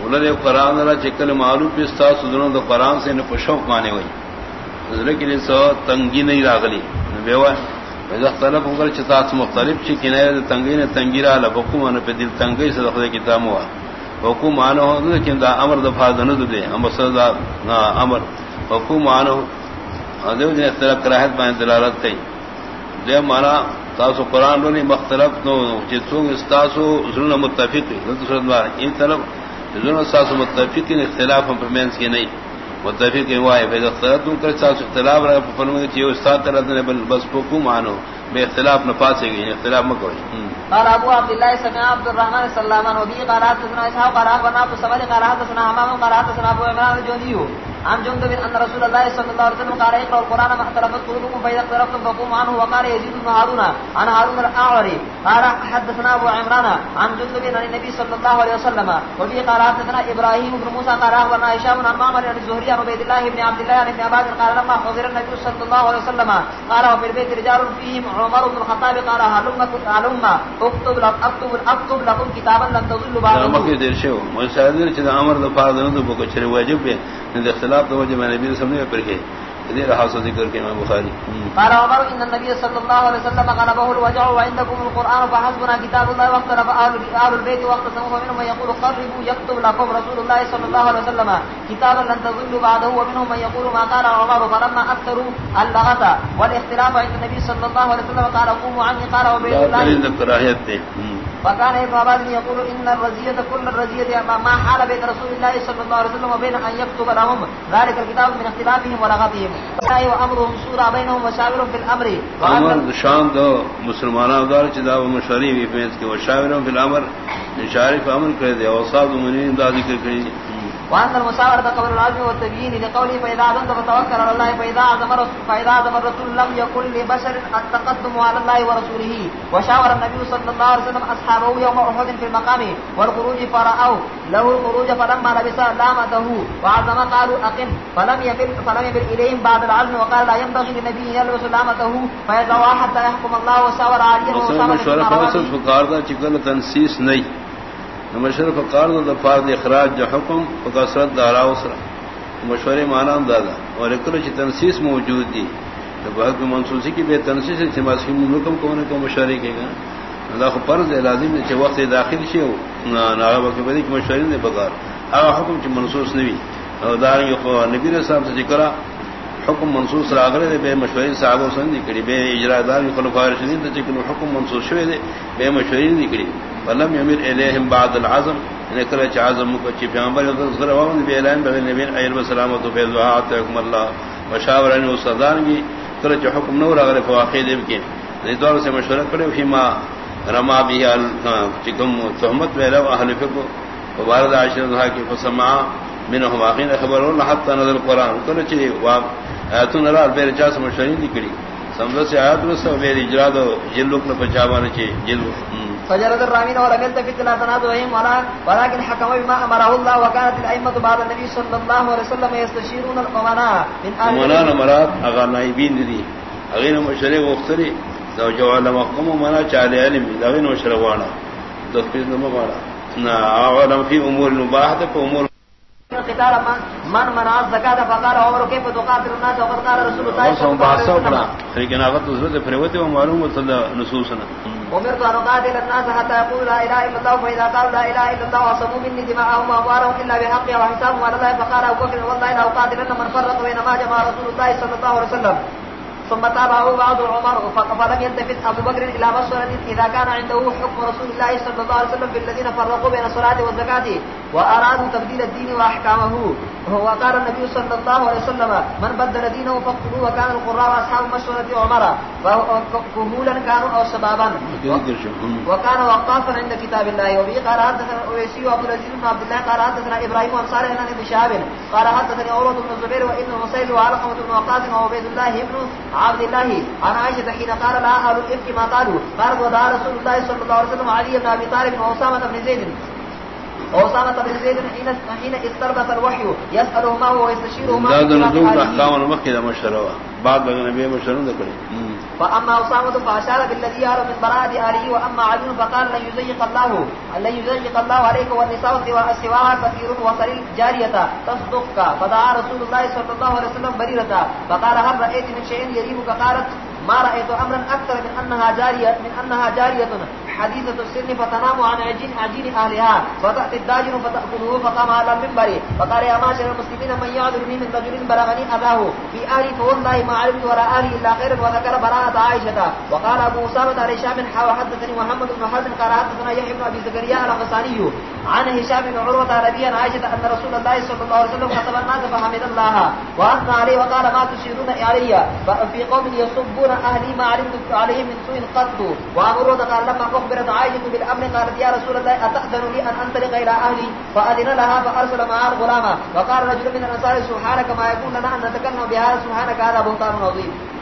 انہوں قرآن اللہ چکل معلوم سدنوں تو قرآن سے پشوق مانے ہوئی۔ حضرت کے لیے سو تنگی نہیں راگلی بیوہ اختلف ہوگر چتاس مختلف چی کنائے تنگی نے تنگی را لبکو مانو پہ دل تنگی سے دخل کتاب ہوا حکو مانو ہو لیکن دا امر دفاع دند دے امر. صدا نا امر حکو مانو دیو جن اختلاف کراہت بائن دلالت کئی دے مانا تاسو قرآن رو نہیں مختلف نو چتوں استاسو ظلم متفق دوسرا بار ان طرف ظلم استاسو متفق اختلاف ہم پر مینس کی نہیں متفق وائے فیض اختلاف تم کر ساتھ اختلاف رہا فرمائے کہ استاد طرح نے بس پکو مانو۔ بے اختلاف نہ پاسے گئی اختلاف مت کوئی قال ابو عبد الله سمع عبد الرحمن سلام وبي قرات سنا اسحاق قرات بنا ابو سمد قرات سنا امام قرات سنا ابو عمران الجودي عن جند بن ان رسول الله صلى الله عليه وسلم قال اقرا القران ما اختلفت قلوبكم فاذا اختلفتم فقوموا عنه وقال يزيد بن هارون، عن هارون الاعوري قال، حدثنا ابو عمران عن جند بن النبي صلى الله عليه وسلم وبي قرات سنا ابراهيم بن موسى قال اخبرنا هشام عن معمر عن الزهري عن عبيد الله بن عبد الله بن عباد قال، لما حضر النبي صلى الله عليه وسلم، قال، وفي البيت رجال فيهم عمر بن الخطاب قال، هلم هلم اكتب لك، اكتب اكتب لكم كتابا لن تضلوا بعده. مکه دیر شو مساعدر چې امر د فرض نه د بوکو چره واجب به د اختلاف د وجه باندې نبی سمونه پر کې دې راځو ذکر کې امام بخاری۔ قال عمر ان النبي صلى الله عليه وسلم غلبه الوجع وعندكم القران فحسبنا كتاب الله واختلف اهل البيت واقتسموا منهم من يقول قربوا يكتب لكم رسول الله صلى الله عليه وسلم كتابا لن تضلوا بعده ومنهم من يقول ما قال عمر فلما اكثروا اللغط والاختلاف عند النبي صلى الله عليه وسلم قال قوموا عني قال وبيد الله وكان ابن عباس يقول ان الرزيه كل الرزيه ما حال بين رسول الله صلى الله عليه وسلم وبين ان يكتب لهم ذلك الكتاب من اختلافهم ولغتهم فاي وامرهم شورى بينهم وشاورهم في الامر امر شان دو مسلمانوں دار چدا مشوری بھی فیس کے وشاوروں في الامر شارف امر کرے دے اوصاد منین دا ذکر کرے وان المشاورة قبل العلم والتبيين لقوله فإذا عزمت فتوكل على الله فإذا عزم فإذا عزم الرسول لم يكن لبشر التقدم على الله ورسوله. وشاور النبي صلى الله عليه وسلم أصحابه يوم أحد في المقام والخروج فرأوا له الخروج فلما لبس لامته وعزم قالوا أقم. فلم يفل فلم يفل إليهم بعد العلم وقال لا ينبغي للنبي يلبس لامته فيدعوا حتى يحكم الله وشاور عليه وسلم مشورہ فقصد فقار دا چکل تنسیس نہیں. مشرف قار دا فرد اخراج جو حکم فقصرت دارا اسرا مشورے مانا دادا. اور اکر چی تنسیس موجود دی. تو بہت منسوسی کی بے تنسیس ہے سے ماسکی ملکم کو انہیں کو مشورے کے گا. اللہ کو فرض ہے لازم نے چھ وقت داخل شی ہو. ناغا بکی بدی کی مشورے نے بغار. اگر حکم چی منسوس نوی. دار نبی علیہ سے ذکرہ حکم منسوس راغلے دے بے مشورے صحابہ سن دی کڑی بے اجرا دار خلفاء راشدین تے کہ حکم منسوس شوی دے بے مشورے دی کڑی ولم يمر اليهم بعد العزم ان کرے چ عزم کو چ پیغمبر ذکر وان بے اعلان بے نبی ایل و سلامت و دعا تکم اللہ مشاورن و صدان کی کرے چ حکم نور اگر فواقع دے کہ اس دور سے مشورہ کرے فيما رما بھی ال چکم تہمت میرا اہل فقہ وبارد عاشر ذا کی فسمع منهم واقعین خبر اللہ نظر قرآن۔ کرے چ ایتون را بیر چاس مشورین نکڑی سمجھ سے آیات رسا بیر اجراد جل لوک نہ پچاوانے چے جل فجرد الرامين ولم يلتفت الى تنازعهم ولا ولكن حكم بما امره الله وكانت الائمه بعد النبي صلى الله عليه وسلم يستشيرون الامناء من اهل الامناء مراد اغا نائبين دي اغين مشري وختري لو جو علم قوم منا چالي علم اغين مشروانا. دخل نمبر نا علم في امور المباحه امور قتال من من منع الزكاه فقال عمر كيف تقاتل الناس وقد قال رسول الله صلى الله عليه وسلم. لیکن اگر تو فروت و معلوم نصوصنا امرت ان اقاتل الناس حتى يقولوا لا اله الا الله فاذا قالوا لا اله الا الله وصموا مني دماءهم واموالهم الا بحق وحسابهم على الله فقال ابو بكر والله لا اقاتلن من فرق بين ما جمع رسول الله صلى الله عليه وسلم. ثم تابعه بعض عمر فلم يلتفت ابو بكر الى مسوره اذا كان عنده حكم رسول الله صلى الله عليه وسلم بالذين فرقوا بين الصلاه والزكاه وارادوا تبديل الدين واحكامه وقال النبي صلى الله عليه وسلم، من بدل دينه فقتلوه وكان القراء اصحاب مشوره عمر. كهولا كانوا او شبابا. وكان وقافا عند كتاب الله. وبه قال حدثنا اويسي وابو العزيز بن عبد الله قال حدثنا ابراهيم بن صالح بن شهاب. قال حدثني عروه بن الزبير وابن مسيد وعلقمه بن وقاص وعبيد الله بن عبد الله. عن عائشه حين قال لا اهل الافك ما قالوا. قال ودعا رسول الله صلى الله عليه وسلم علي بن ابي طالب واسامه بن زيد. واسامه بن زيد حين حين استربت الوحي يساله ما هو ويستشيره ما هذا نزول احكام المكيه مشروع بعد النبي مشروع ذكر فاما اسامه فاشار بالذي يرى من براءه اله واما علي فقال لن يزيق الله، لن يزيق الله عليك والنساء سواها كثير وصل الجاريه تصدقك. فدعا رسول الله صلى الله عليه وسلم بريرة، فقال هل رايت من شيء يريبك؟ قالت ما رايت امرا اكثر من انها جاريه من انها جاريه حديثة السن فتنام عن عجين عجين أهلها. فتأتي الداجن فتأخذه فقام على المنبر. فقال يا معشر المسلمين، من يعذرني من رجل بلغني أباه في أهلي، فوالله ما علمت وراء أهلي إلا خيرا وذكر براءة عائشة. وقال أبو أسامة على هشام حاوى حدثني محمد بن حزم، قال حدثنا يحيى بن أبي زكريا الغساني عن هشام بن عروة نبيا عائشة أن رسول الله صلى الله عليه وسلم خطب الناس فحمد الله. وأثنى عليه وقال ما تشيرون علي؟ في قوم يصبون اهلي ما علمت عليهم من سوء قط وامروا قال لما اخبرت عائشه بالامر قالت، يا رسول الله اتاذن لي ان انطلق الى اهلي فاذن لها فارسل معها الغلام وقال رجل من الانصار سبحانك ما يكون لنا ان نتكلم بهذا، سبحانك هذا بهتان عظيم.